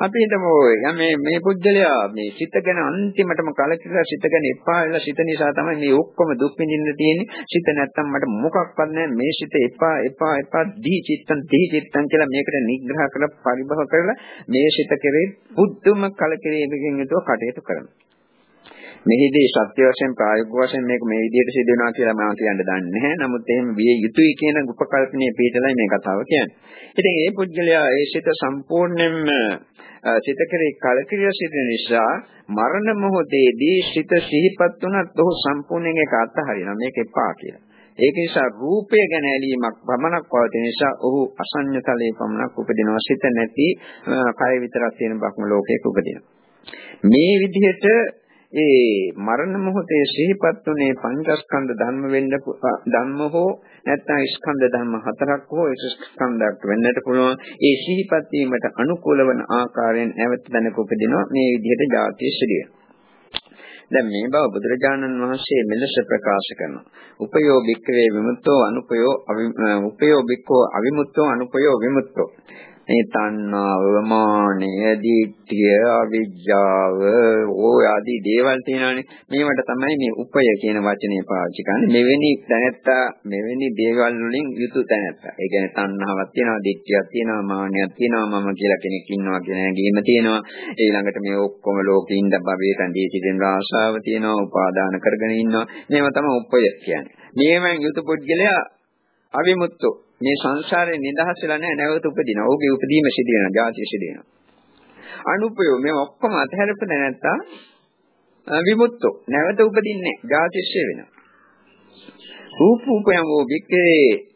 අපි හිතමු මේ මේ පුජ්‍යලයා මේ සිත ගැන අන්තිමටම කලකිරලා සිත ගැන එපා වෙලා සිත නිසා තමයි මේ ඔක්කොම දුක් විඳින්න තියෙන්නේ සිත නැත්තම් මට මොකක්වත් නැහැ මේ සිත එපා එපා එපා දී චිත්තං දී චිත්තං කියලා මේකට නිග්‍රහ කරලා පරිභව කරලා මේ සිත කෙරේ බුද්ධම කලකිරීමකින් යුතුව කටයුතු කරනවා මෙහිදී සත්‍ය වශයෙන් ප්‍රායෝගික වශයෙන් මේක මේ විදිහට සිදු වෙනවා කියලා මම කියන්න දන්නේ නැහැ. නමුත් එහෙම විය යුතුයි කියන උපකල්පනයේ පිටලයි මේ කතාව කියන්නේ. ඉතින් මේ පුද්ගලයා ඒ සිත සම්පූර්ණයෙන්ම සිත කෙරේ කලකිරිය සිටින නිසා මරණ මොහොතේදී සිත සිහිපත් වුණත් ඔහු සම්පූර්ණයෙන් ඒක අත්හරිනවා. මේක එපා කියලා. ඒක නිසා රූපය ගැන ඇලීමක් පමණක් පවතින නිසා ඔහු අසඤ්ඤතලයේ පමණක් උපදිනවා සිත නැති කය විතරක් තියෙන බ්‍රහ්ම ලෝකයක උපදිනවා මේ විදිහට ඒ මරණ මොහොතේ සිහිපත් උනේ පංචස්කන්ධ ධර්ම වෙන්න ධම්ම හෝ නැත්නම් ස්කන්ධ ධර්ම හතරක් හෝ එක ස්කන්ධයක් වෙන්නට පුළුවන්. ඒ සිහිපත් වීමට අනුකූල වන ආකාරයෙන් නැවත දැනක උපදිනවා මේ විදිහට ජාතිය සිදුවේ. දැන් මේ බව බුදුරජාණන් වහන්සේ මෙලෙස ප්‍රකාශ කරනවා. උපයෝගික්කවේ විමුක්තෝ අනුපයෝ උපයෝගික්කෝ අවිමුක්තෝ අනුපයෝ විමුක්තෝ මේ තණ්හාව, මානය, දිට්ඨිය, අවිජ්ජාව, ඕය ආදී දේවල් තියෙනවානේ. මේවට තමයි මේ උපය කියන වචනේ පාවිච්චි කරන්නේ. මෙවැනි තැනැත්තා මෙවැනි දේවල් වලින් යුතු තැනැත්තා. ඒ කියන්නේ තණ්හාවක් තියෙනවා, දිට්ඨියක් තියෙනවා, මානයක් තියෙනවා, මම කියලා කෙනෙක් ඉන්නවා කියන හැඟීම තියෙනවා. ඊළඟට මේ ඔක්කොම ලෝකෙින්ද භවයට ඇඳී සිටින ආශාව තියෙනවා, උපාදාන කරගෙන ඉන්නවා. මේවා තමයි උපය කියන්නේ. මේවෙන් යුතු පුද්ගලයා අවිමුක්තෝ මේ සංසාරේ නිදහස් වෙලා නැහැ නැවත උපදිනවා. ඔහුගේ උපදීම සිදු වෙනවා, ජාතිය සිදු වෙනවා. අනුපයෝ මේ ඔක්කොම අතහැරපද නැත්තා විමුක්තෝ නැවත උපදින්නේ ජාතිශ්‍ය වෙනවා. රූපූපයමෝ වික්කේ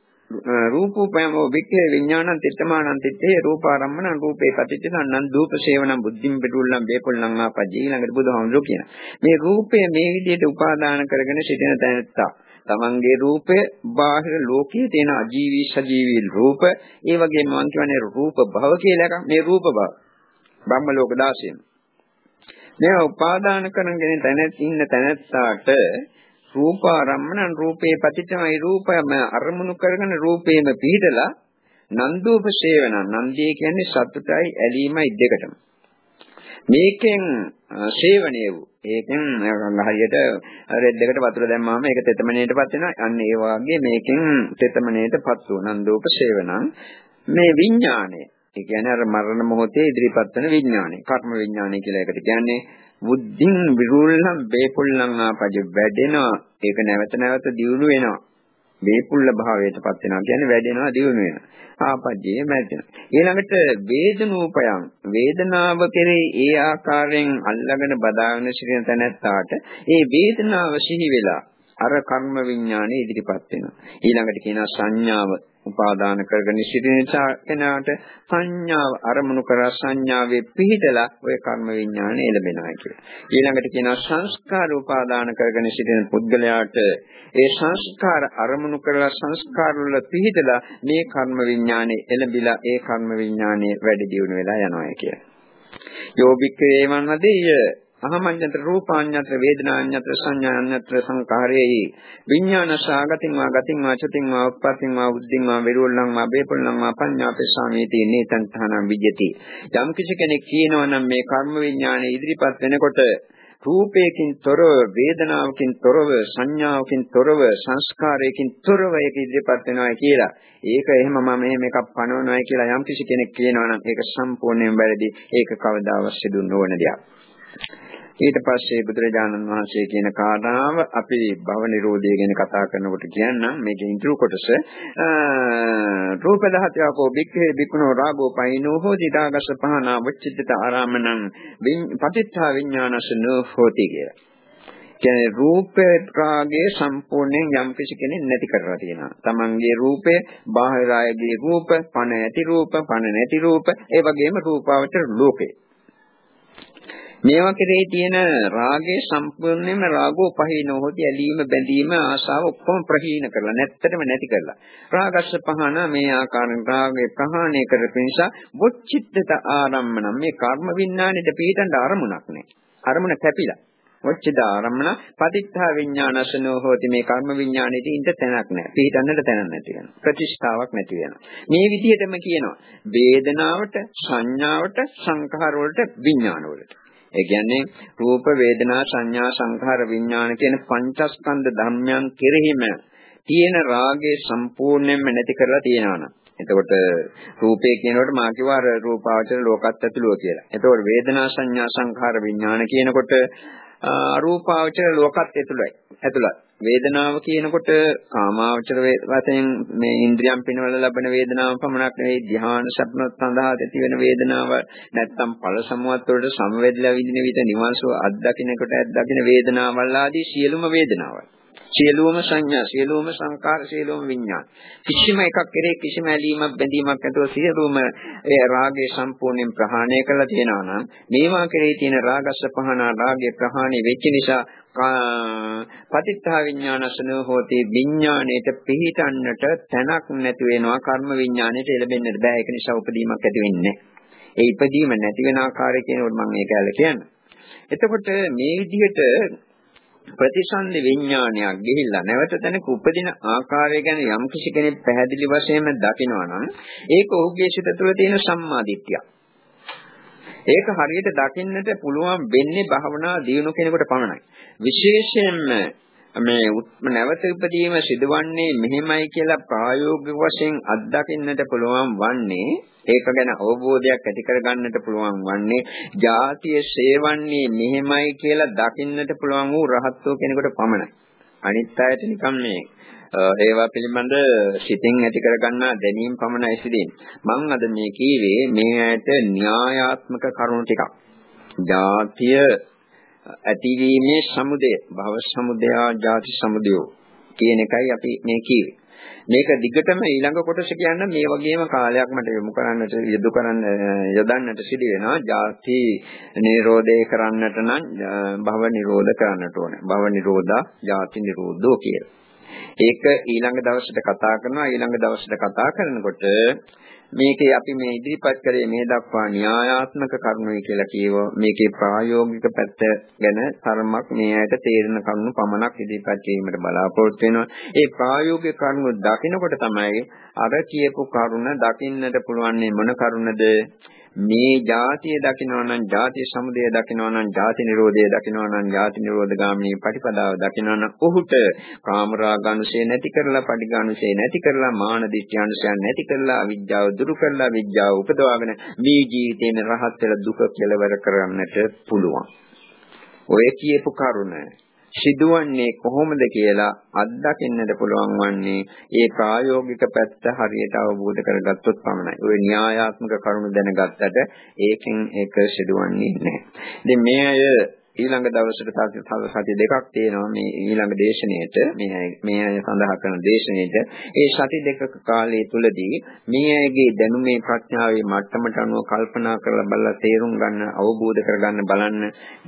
රූපූපයමෝ වික්කේ විඥානං තිත්තමානං තිත්තේ රූපාරම්මණං රූපේ පටිච්චසන්නං දූප සේවනං බුද්ධිම් පිටුල්ලං බේපොල්ලං ආපජී ඊළඟට බුදුහාමුදුරුවෝ කියන මේ රූපය මේ විදිහට උපාදාන කරගෙන සිටින තැනත්තා තමන්ගේ රූපය බාහිර ලෝකයේ තියෙන අජීවී සජීවී රූප ඒ වගේම මම කියන්නේ රූප භව කියලා එකක්. මේ රූප භව. බ්‍රහ්ම ලෝක 16 මේ උපාදාන කරගෙන තැනත් ඉන්න තැනත්තාට රූපාරම්මන රූපේ පතිතමයි. රූපයම අරමුණු කරගෙන රූපේම පිහිටලා නන්දූප සේවන. නන්දිය කියන්නේ සතුටයි ඇලීමයි දෙකටම. මේකෙන් සේවනයේ වූ ඒකෙන් හරියට රෙඩ් එකට වතුර දැම්මාම ඒක තෙතමනේටපත් වෙනවා. අන්න ඒ වාගේ මේකෙන් තෙතමනේටපත් වුණන්දෝප සේවනං මේ විඥාණය. ඒ කියන්නේ අර මරණ මොහොතේ ඉදිරිපත් වෙන විඥාණය. කර්ම විඥාණය කියලා එකට කියන්නේ බුද්ධින් විරුල්ලම් බේපුල්ලම් ආපජ වැඩෙනවා. ඒක නැවත නැවත දියුණු වෙනවා. වේපුල්ල භාවයටපත් වෙනවා කියන්නේ වැඩෙනවා දියුණු වෙනවා. ආපජ්ජේ මැදෙනවා. ඊළඟට වේදනූපයන් වේදනාව කෙරේ ඒ ආකාරයෙන් අල්ලගෙන බදාගෙන සිටින තැනැත්තාට ඒ වේදනාව සිහි වෙලා අර කර්ම විඥානේ ඉදිරිපත් වෙනවා. ඊළඟට කියනවා සංඥාව උපාදාන කරගෙන සිටින නිසා කෙනාට සංඥාව අරමුණු කර සංඥාවේ පිහිටලා ওই කර්ම විඥානය එළඹෙනවා කියලා. ඊළඟට කියනවා සංස්කාර උපාදාන කරගෙන සිටින පුද්ගලයාට ඒ සංස්කාර අරමුණු කරලා සංස්කාර වල පිහිටලා මේ කර්ම විඥානේ එළඹිලා ඒ කර්ම විඥානේ වැඩි දියුණු වෙලා යනවා කියලා. යෝබික්කේ වන්නදී අහමඤ්ඤතර රූපාඤ්ඤතර වේදනාඤ්ඤතර සංඥාඤ්ඤතර සංකාරේහි විඥානසාගතින් වා ගතින් වා චතින් වා උප්පත්තින් වා උද්දින් වා විරෝල්ලං වා බේපොල්ලං වා පඤ්ඤාපේසාමේති නේතං තහනම් විජ්ජති යම් කිසි කෙනෙක් කියනවා නම් මේ කර්ම විඥානය ඉදිරිපත් වෙනකොට රූපයකින් තොරව වේදනාවකින් තොරව සංඥාවකින් තොරව සංස්කාරයකින් තොරව ඒක ඉදිරිපත් වෙනවා කියලා. ඒක එහෙම මම මෙහෙම එකක් පනවනවායි කියලා යම් කිසි කෙනෙක් කියනවා නම් ඒක සම්පූර්ණයෙන් වැරදි. ඒක කවදාවත් සිදු නොවන දෙයක්. ඊට පස්සේ බුදුරජාණන් වහන්සේ කියන කාරණාව අපි භව නිරෝධය ගැන කතා කරනකොට කියන්නම් මේකේ ඉතුරු කොටස රූප දහතයකෝ බික්ඛේ බිකුණෝ රාගෝ පයින්නෝ හෝති දාගස පහනා වච්චිතත ආරාමණං පටිච්චා විඥානස නොහෝති කියලා. කියන්නේ රූප රාගයේ සම්පූර්ණයෙන් යම් කිසි කෙනෙක් නැති කරලා තියෙනවා. තමන්ගේ රූපය, බාහිර අයගේ රූප, පණ ඇති රූප, පණ නැති රූප, ඒ වගේම රූපාවචර ලෝකේ. මේවා කෙරෙහි තියෙන රාගයේ සම්පූර්ණයෙන්ම රාගෝ පහිනෝ හොති ඇලීම බැඳීම ආශාව ඔක්කොම ප්‍රහීන කරලා නැත්තටම නැති කරලා. රාගස්ස පහන මේ ආකාරයෙන් රාගයේ ප්‍රහාණය කරපු නිසා වොච්චිත්තත ආරම්මන මේ කර්ම විඥානෙට පිටඳ අරමුණක් නැහැ අරමුණ කැපිලා. වොච්චිත ආරම්මන පටිච්චා විඥානසනෝ හොති. මේ කර්ම විඥානෙට ඉඳ තැනක් නැහැ පිටන්නට තැනක් නැති වෙනවා. ප්‍රතිෂ්ඨාවක් නැති වෙනවා. මේ විදිහටම කියනවා. වේදනාවට සංඥාවට සංඛාර වලට විඥාන වලට. ඒ කියන්නේ රූප වේදනා සංඥා සංඛාර විඥාන කියන පංචස්කන්ධ ධර්මයන් කෙරෙහිම තියෙන රාගය සම්පූර්ණයෙන්ම නැති කරලා තියෙනවා එතකොට රූපේ කියනකොට මා කිව්වා අර රූපාවචර ලෝකත් ඇතුළුව කියලා. එතකොට වේදනා සංඥා සංඛාර විඥාන කියනකොට අරූපාවචර ලෝකත් ඇතුළයි. ඇතුළත්. වේදනාව කියනකොට කාමාවචර වශයෙන් මේ ඉන්ද්‍රියම් පිනවල ලබන වේදනාව පමණක් නෙවෙයි ධ්‍යාන සප්නොත් සඳහා ඇති වෙන වේදනාව නැත්තම් ඵල සමුවත් වලට සමවැදලා විඳින විට නිවන්සෝ අත්දකින්නකොට අත්දකින්න වේදනාවල් ආදී සියලුම වේදනාවල් සියලුම සංඥා සියලුම සංකාර සියලුම විඥාන. කිසිම එකක් කෙරේ කිසිම ඇලීමක් බැඳීමක් නැතුව සියලුම ඒ රාගය සම්පූර්ණයෙන් ප්‍රහාණය කරලා තියෙනවා නම් මේවා කෙරේ තියෙන රාගස්ස පහන රාගය ප්‍රහාණය වෙච්ච නිසා පතිත්තා විඥානසන හෝති විඥාණයට පිහිටන්නට තැනක් නැති වෙනවා කර්ම විඥාණයට එළබෙන්නට බෑ. ඒක නිසා උපදීමක් ඇති වෙන්නේ ඒ ඉපදීම නැති වෙන ආකාරය කියනකොට මම ඒක ඇල්ල කියන්නේ. එතකොට මේ විදිහට ප්‍රතිසන්දි විඥානයක් ගිහිල්ලා නැවත තැනක උපදින ආකාරය ගැන යම් කිසි කෙනෙක් පැහැදිලි වශයෙන්ම දකිනවා නම් ඒක ඔහුගේ සිත තුළ තියෙන සම්මාදිට්ඨියක්. ඒක හරියට දකින්නට පුළුවන් වෙන්නේ භවනා දිනු කෙනෙකුට පමණයි. විශේෂයෙන්ම මේ නැවත ඉපදීම සිදුවන්නේ මෙහෙමයි කියලා ප්‍රායෝගික වශයෙන් අත්දකින්නට පුළුවන් වන්නේ ඒක ගැන අවබෝධයක් ඇති කරගන්නට පුළුවන් වන්නේ ජාතිය සේවන්නේ මෙහෙමයි කියලා දකින්නට පුළුවන් වූ රහත්වෝ කෙනෙකුට පමණයි. අනිත් අයට නිකම් මේ ඒවා පිළිබඳ සිතින් ඇති කරගන්නා දැනීම් පමණයි සිදෙන්නේ. මම අද මේ කීවේ මේ ඇයට න්‍යායාත්මක කරුණු ටිකක්. ජාතිය ඇතිවීමේ සමුදය භව සමුදය ජාති සමුදය කියන එකයි අපි මේ කියවේ. මේක දිගටම ඊළඟ කොටස කියන්න මේ වගේම කාලයක් මට යොමු කරන්නට යොදු කරන්න යොදන්නට සිදු වෙනවා. ජාති නිරෝධය කරන්නට නම් භව නිරෝධ කරන්නට ඕනේ. භව නිරෝධා ජාති නිරෝධෝ කියලා. ඒක ඊළඟ දවසට කතා කරනවා. ඊළඟ දවසට කතා කරනකොට මේකේ අපි මේ ඉදිරිපත් කරේ මේ දක්වා න්‍යායාත්මක කරුණුයි කියලා කියව මේකේ ප්‍රායෝගික පැත්ත ගැන තරමක් මේ ඇයට තේරෙන කරුණු පමණක් ඉදිරිපත් කිරීමට බලාපොරොත්තු වෙනවා. ඒ ප්‍රායෝගික කරුණු දකිනකොට තමයි අර කියපු කරුණ දකින්නට පුළුවන් මොන කරුණද මේ ජාතිය දකිනවා නම් ජාතිය සමුදය දකිනවා නම් ජාති නිරෝධය දකිනවා නම් ජාති නිරෝධ ගාමිනී ප්‍රතිපදාව දකිනවා නම් ඔහුට කාමරාගානුසය නැති කරලා පටිඝානුසය නැති කරලා මාන දිට්ඨියනුසය නැති කරලා අවිජ්ජාව දුරු කරලා විජ්ජාව උපදවාගෙන මේ ජීවිතේන රහත් වෙලා දුක කෙලවර කරන්නට පුළුවන්. ඔය කියපු කරුණ සිදුවන්නේ කොහොමද කියලා අත්දකින්නට පුළුවන් වන්නේ ඒ ප්‍රායෝගික පැත්ත හරියට අවබෝධ කරගත්තොත් පමණයි. ওই න්‍යායාත්මක කරුණු දැනගත්තට ඒකෙන් ඒක සිදුවන්නේ නැහැ. ඉතින් මේ අය ඊළඟ දවසට තව සති දෙකක් තියෙනවා මේ ඊළඟ දේශනෙට මේ මේ අය සඳහා කරන දේශනෙට ඒ සති දෙකක කාලය තුලදී මේ අයගේ දැනුමේ ප්‍රඥාවේ මට්ටමට අනුව කල්පනා කරලා බලලා තේරුම් ගන්න අවබෝධ කරගන්න බලන්න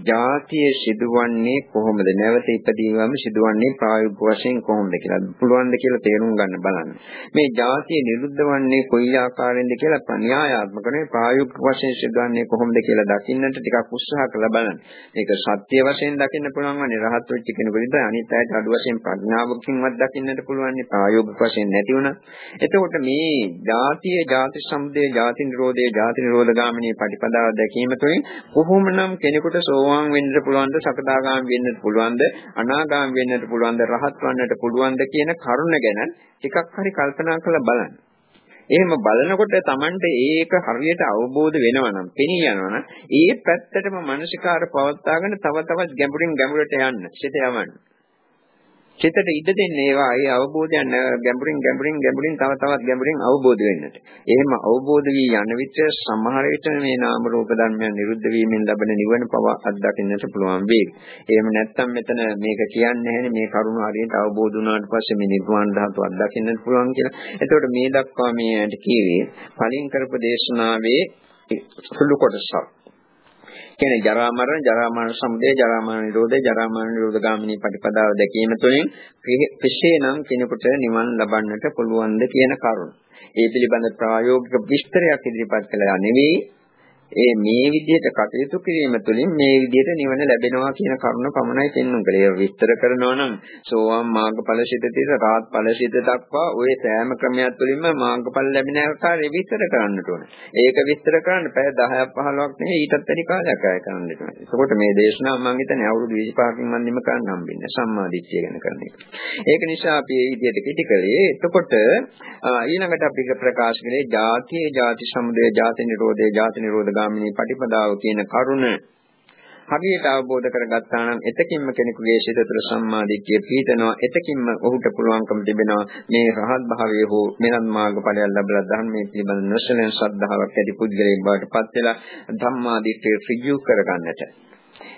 ජාතිය සිදුවන්නේ කොහොමද? නැවත ඉපදීමම සිදුවන්නේ ප්‍රායෝගික වශයෙන් කොහොමද කියලා. පුළුවන් ද කියලා තේරුම් ගන්න බලන්න. මේ ජාතිය නිරුද්ධ වන්නේ කොයි ආකාරයෙන්ද කියලා න්‍යායාත්මක නෙවෙයි ප්‍රායෝගික වශයෙන් සිදුවන්නේ කොහොමද කියලා දකින්නට ටිකක් උත්සාහ කරලා බලන්න. මේක සත්‍ය වශයෙන් දකින්න පුළුවන් වන්නේ රහත් වෙච්ච කෙනෙකුට අනිත් අයට අඩු වශයෙන් ප්‍රඥාවකින්වත් දකින්නට පුළුවන් ප්‍රායෝගික වශයෙන් නැති වුණා. එතකොට මේ ජාතිය, ජාති සම්දේ, ජාති නිරෝධයේ, ජාති නිරෝධ ගාමිනී පටිපදාව දැකීම තුළින් කොහොමනම් කෙනෙකුට සෝවාන් වෙන්නට පුළුවන්ද, සකදාගාමී වෙන්නට පුළුවන්ද, අනාගාමී වෙන්නට පුළුවන්ද, රහත් වන්නට පුළුවන්ද කියන කරුණ ගැන ටිකක් හරි කල්පනා කරලා බලන්න. එහෙම බලනකොට Tamante ඒක හරියට අවබෝධ වෙනවා නම් පෙනී යනවා නම් ඒ පැත්තටම මානසිකාර පවත්වාගෙන තව තවත් ගැඹුරින් ගැඹුරට යන්න සිත යවන්න. චිතට ඉඩ දෙන්නේ ඒවා ඒ අවබෝධයන් ගැඹුරින් ගැඹුරින් ගැඹුරින් තව තවත් ගැඹුරින් අවබෝධ වෙන්නට. එහෙම අවබෝධ වී යන විට සමහර විට මේ නාම රූප ධර්මයන් නිරුද්ධ වීමෙන් ලැබෙන නිවන පව අත්දකින්නට පුළුවන් වෙයි. එහෙම නැත්නම් මෙතන මේක කියන්නේ නැහැ මේ කරුණ හරියට අවබෝධ වුණාට පස්සේ මේ නිර්වාණ ධාතුව අත්දකින්නට පුළුවන් කියලා. එතකොට මේ දක්වා මේ ඇට කීවේ කලින් කරපු දේශනාවේ සුළු කොටසක්. කියන්නේ ජරා මරණ, ජරා මරණ සමුදය, ජරා මරණ නිරෝධය, ජරා මරණ නිරෝධ ගාමිනී ප්‍රතිපදාව දැකීම තුළින් කෙසේනම් කෙනෙකුට නිවන් ලබන්නට පුළුවන්ද කියන කරුණ. ඒ පිළිබඳ ප්‍රායෝගික විස්තරයක් ඉදිරිපත් කළා නෙවෙයි ඒ මේ විදිහට කටයුතු කිරීම තුළින් මේ විදිහට නිවන ලැබෙනවා කියන කරුණ පමණයි පෙන්වන්න කලේ. විස්තර කරනවා නම් සෝවාන් මාර්ගඵල සිතේට රාත් ඵල සිත දක්වා ওই සෑම ක්‍රමයක් තුළින්ම මාර්ගඵල ලැබෙන ආකාරය විස්තර කරන්නට ඕනේ. ඒක විස්තර කරන්න පැය 10ක් 15ක් නෙවෙයි ඊටත් වැඩි කාලයක් අය කරන්න ඕනේ. ඒකෝට මේ දේශනාව මම හිතන්නේ අවුරුදු 25කින් මන්දිම කරන්න හම්බෙන්නේ සම්මාදිට්ඨිය ගැන කරන එක. ඒක නිසා අපි මේ විදිහට කිටි කළේ. එතකොට ඊළඟට අපි ප්‍රකාශ කළේ ජාතියේ ජාති සමුදය ජාති නිරෝධය ජාති නිරෝධ ගාමිනී පටිපදාව කියන කරුණ හරියට අවබෝධ කරගත්තා නම් එතකින්ම කෙනෙකුගේ සිත තුළ සම්මාදිට්ඨිය පීතනවා එතකින්ම ඔහුට පුළුවන්කම තිබෙනවා මේ රහත් භාවයේ හෝ මෙනත් මාර්ගඵලයක් ලැබලා ධර්මයේ පිළිබඳ නොසලෙන ශ්‍රද්ධාවක් ඇති පුද්ගලයෙක් බවට පත් වෙලා ධම්මාදිට්ඨිය ඍජු කරගන්නට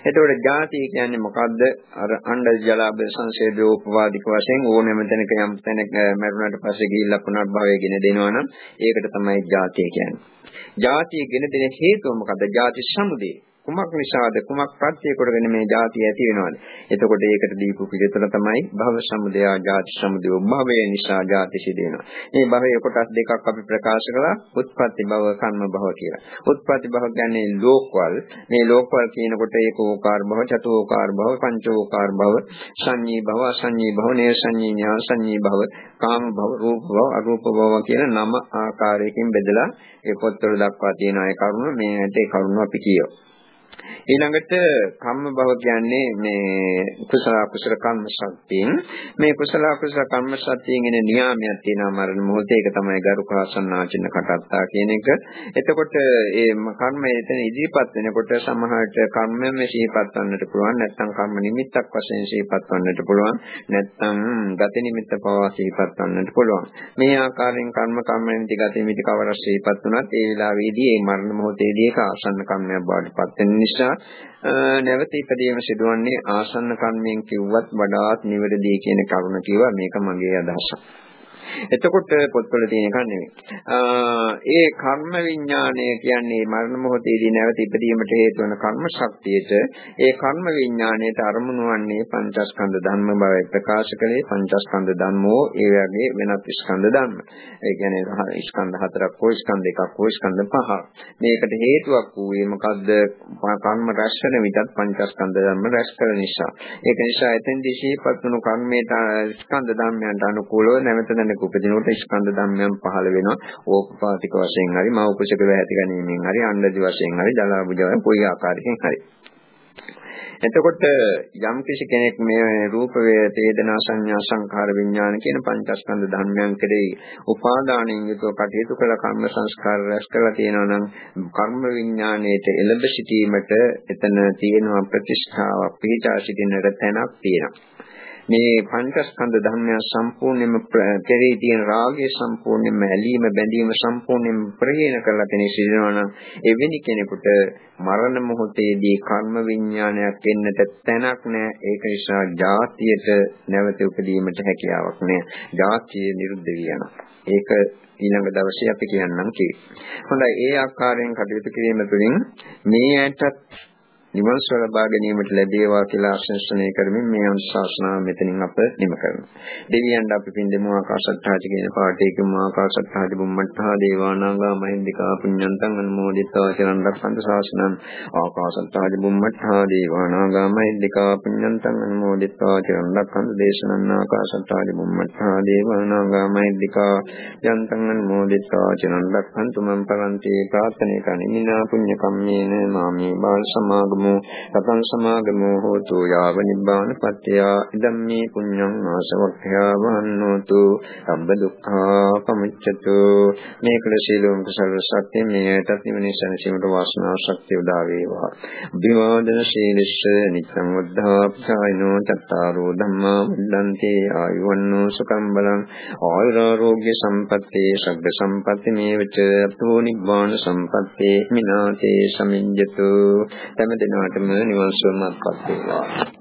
එතකොට ಜಾති කියන්නේ මොකද්ද? අර අණ්ඩ ජලාභ සංශේධෝ උපවාදික වශයෙන් ඕනෑම තැනක යම් තැනක මරුණාට පස්සේ ගිහිල්ලා පුනර්භවය ගෙන දෙනවා නම් ඒකට තමයි ಜಾතිය කියන්නේ. ಜಾතිය ගෙන දෙන හේතුව මොකද්ද? ಜಾති සමුදේ. කුමක් නිසාද කුමක් ප්‍රත්‍ය කොටගෙන මේ જાතිය ඇති වෙනවද? එතකොට ඒකට දීපු පිළිතුර තමයි භව සමුදය ජාති සමුදය භවය නිසා ජාති සිදු වෙනවා. මේ භවය කොටස් දෙකක් අපි ප්‍රකාශ කළා උත්පත්ති භව කර්ම භව කියලා. උත්පත්ති භව කියන්නේ ලෝකවල මේ ලෝකවල කියනකොට ඒකෝකාර භව චතෝකාර භව පංචෝකාර භව සංඤී භව අසංඤී භව නේසංඤී ඥාසංඤී භව කාම භව රූප භව අරූප භව කියලා නම ආකාරයකින් බෙදලා ඒ පොත්වල දක්වා තියෙන ඒ කරුණ මේ ඇටේ කරුණ අපි කියනවා. ඊළඟට කම්ම භව කියන්නේ මේ කුසල කුසල කම්ම ශක්තියෙන් මේ කුසල කුසල කම්ම ශක්තියෙන් එන නියාමයක් තියෙනවා මරණ මොහොතේ ඒක තමයි ගරුකාසන්නාචින්න කටත්තා කියන එක. එතකොට ඒ කර්ම එතන ඉදිරිපත් වෙනකොට සමහරට කර්මයෙන් සිහිපත් වන්නට පුළුවන් නැත්නම් කර්ම නිමිත්තක් වශයෙන් සිහිපත් වන්නට පුළුවන් නැත්නම් ගත නිමිත්ත පවා සිහිපත් වන්නට පුළුවන්. මේ ආකාරයෙන් කර්ම කර්ම නිමිති ගත නිමිති කවර සිහිපත් වුණත් ඒ වෙලාවේදී ඒ මරණ මොහොතේදී ඒක ආසන්න කර්මයක් බවට පත් වෙන නිසා නැවත ඉපදීම සිදුවන්නේ ආසන්න කර්මයෙන් කිව්වත් වඩාත් නිවැරදි කියන කරුණ කිව්වා මේක මගේ අදහසක්. එතකොට පොත්වල තියෙන එකක් නෙවෙයි. ඒ කර්ම විඥානය කියන්නේ මරණ මොහොතේදී නැවත ඉපදීමට හේතු වන කර්ම ශක්තියට ඒ කර්ම විඥාණයට අරමුණු වන්නේ පංචස්කන්ධ ධර්ම බවයි ප්‍රකාශ කළේ පංචස්කන්ධ ධර්මෝ ඒ වගේ වෙනත් ස්කන්ධ ධර්ම. ඒ කියන්නේ ස්කන්ධ හතරක් හෝ ස්කන්ධ එකක් හෝ ස්කන්ධ පහක්. මේකට හේතුවක් වූයේ මොකද්ද? කර්ම රැස් වෙන විටත් පංචස්කන්ධ ධර්ම රැස් කරන නිසා. ඒක නිසා එතෙන්දී ශීපත් වුණු කර්මයට ස්කන්ධ ධර්මයන්ට අනුකූලව නැවත නැවත කෙනෙක් උපදිනකොට ස්කන්ධ ධර්මයන් පහළ වෙනවා. ඕපපාතික වශයෙන් හරි මව කුසක වැහැති ගැනීමෙන් හරි අණ්ඩදි වශයෙන් හරි ජලාබුජව කොයි ආකාරයකින් හරි. එතකොට යම් කිසි කෙනෙක් මේ රූප වේදනා සංඥා සංඛාර විඥාන කියන පංචස්කන්ධ ධර්මයන් කෙරෙහි උපාදානයෙන් යුතුව කටයුතු කළ කර්ම සංස්කාර රැස් කරලා තියෙනවා නම් කර්ම විඥාණයට එළඹ සිටීමට එතන තියෙනවා ප්‍රතිෂ්ඨාවක් පිහිටා සිටින්නට තැනක් තියෙනවා. මේ පංචස්කන්ධ ධර්මයන් සම්පූර්ණයෙන්ම කෙරෙහි තියෙන රාගය සම්පූර්ණයෙන්ම ඇලීම බැඳීම සම්පූර්ණයෙන්ම ප්‍රහීන කරලා කෙනෙක් සිටිනවා නම් එවැනි කෙනෙකුට මරණ මොහොතේදී කර්ම විඥානයක් එන්නට තැනක් නැහැ ඒක නිසා ජාතියට නැවත උපදීමට හැකියාවක් නැහැ ජාතිය නිරුද්ධ වියනවා ඒක ඊළඟ දවසේ අපි කියන්නම් කිව්වේ. හොඳයි ඒ ආකාරයෙන් කටයුතු කිරීම තුළින් මේ ඇටත් නිවන් සුව ලබා ගැනීමට ලැබේවා කියලා ආශිර්වාදනය කරමින් මේ අනුශාසනාව මෙතනින් අප නිම කරනවා. දෙවියන්ට අපි පින් දෙමු ආකාශත්තාජ කියන පාඨයකම ආකාශත්තාජ බුම්මත්තා දේවානාංගා මහින්దికා පුඤ්ඤන්තං අනුමෝදිතා චරණ රක්ඛන්ත ශාසනං ආකාශත්තාජ බුම්මත්තා දේවානාංගා මහින්దికා පුඤ්ඤන්තං අනුමෝදිතා චරණ රක්ඛන්ත දේශනං ආකාශත්තාජ බුම්මත්තා දේවානාංගා මහින්దికා යන්තං අනුමෝදිතා චරණ රක්ඛන්තු මං පරන්ති ප්‍රාර්ථනේ කනිනා පුඤ්ඤ කම්මේන මාමේ බාල සමාගම සමාගමෝ සතං සමාගමෝ හෝතු යාව නිබ්බාන පත්‍ය ඉදම්මේ පුඤ්ඤං ආසවක්ඛ්‍යා වන්නෝතු සම්බ දුක්ඛා පමුච්ඡතු. මේ කළ සීලෝම කුසල සත්‍ය මේටත් නිවනේ සැනසීමට වාසනාව ශක්තිය උදා වේවා. අභිවාදන සීලස්ස නිච්ඡං වද්ධාප්චායනෝ චත්තාරෝ ධම්මා මුද්දන්තේ ආයුවන්නෝ සුඛං බලං. ආයුරාෝග්‍ය සම්පත්තේ සග්ග සම්පatti මේවච අතෝ නිබ්බාන සම්පත්තේ මිනාතේ සමිඤ්ඤතු තම දිනාටම නිවන් සුවමත්පත් වේවා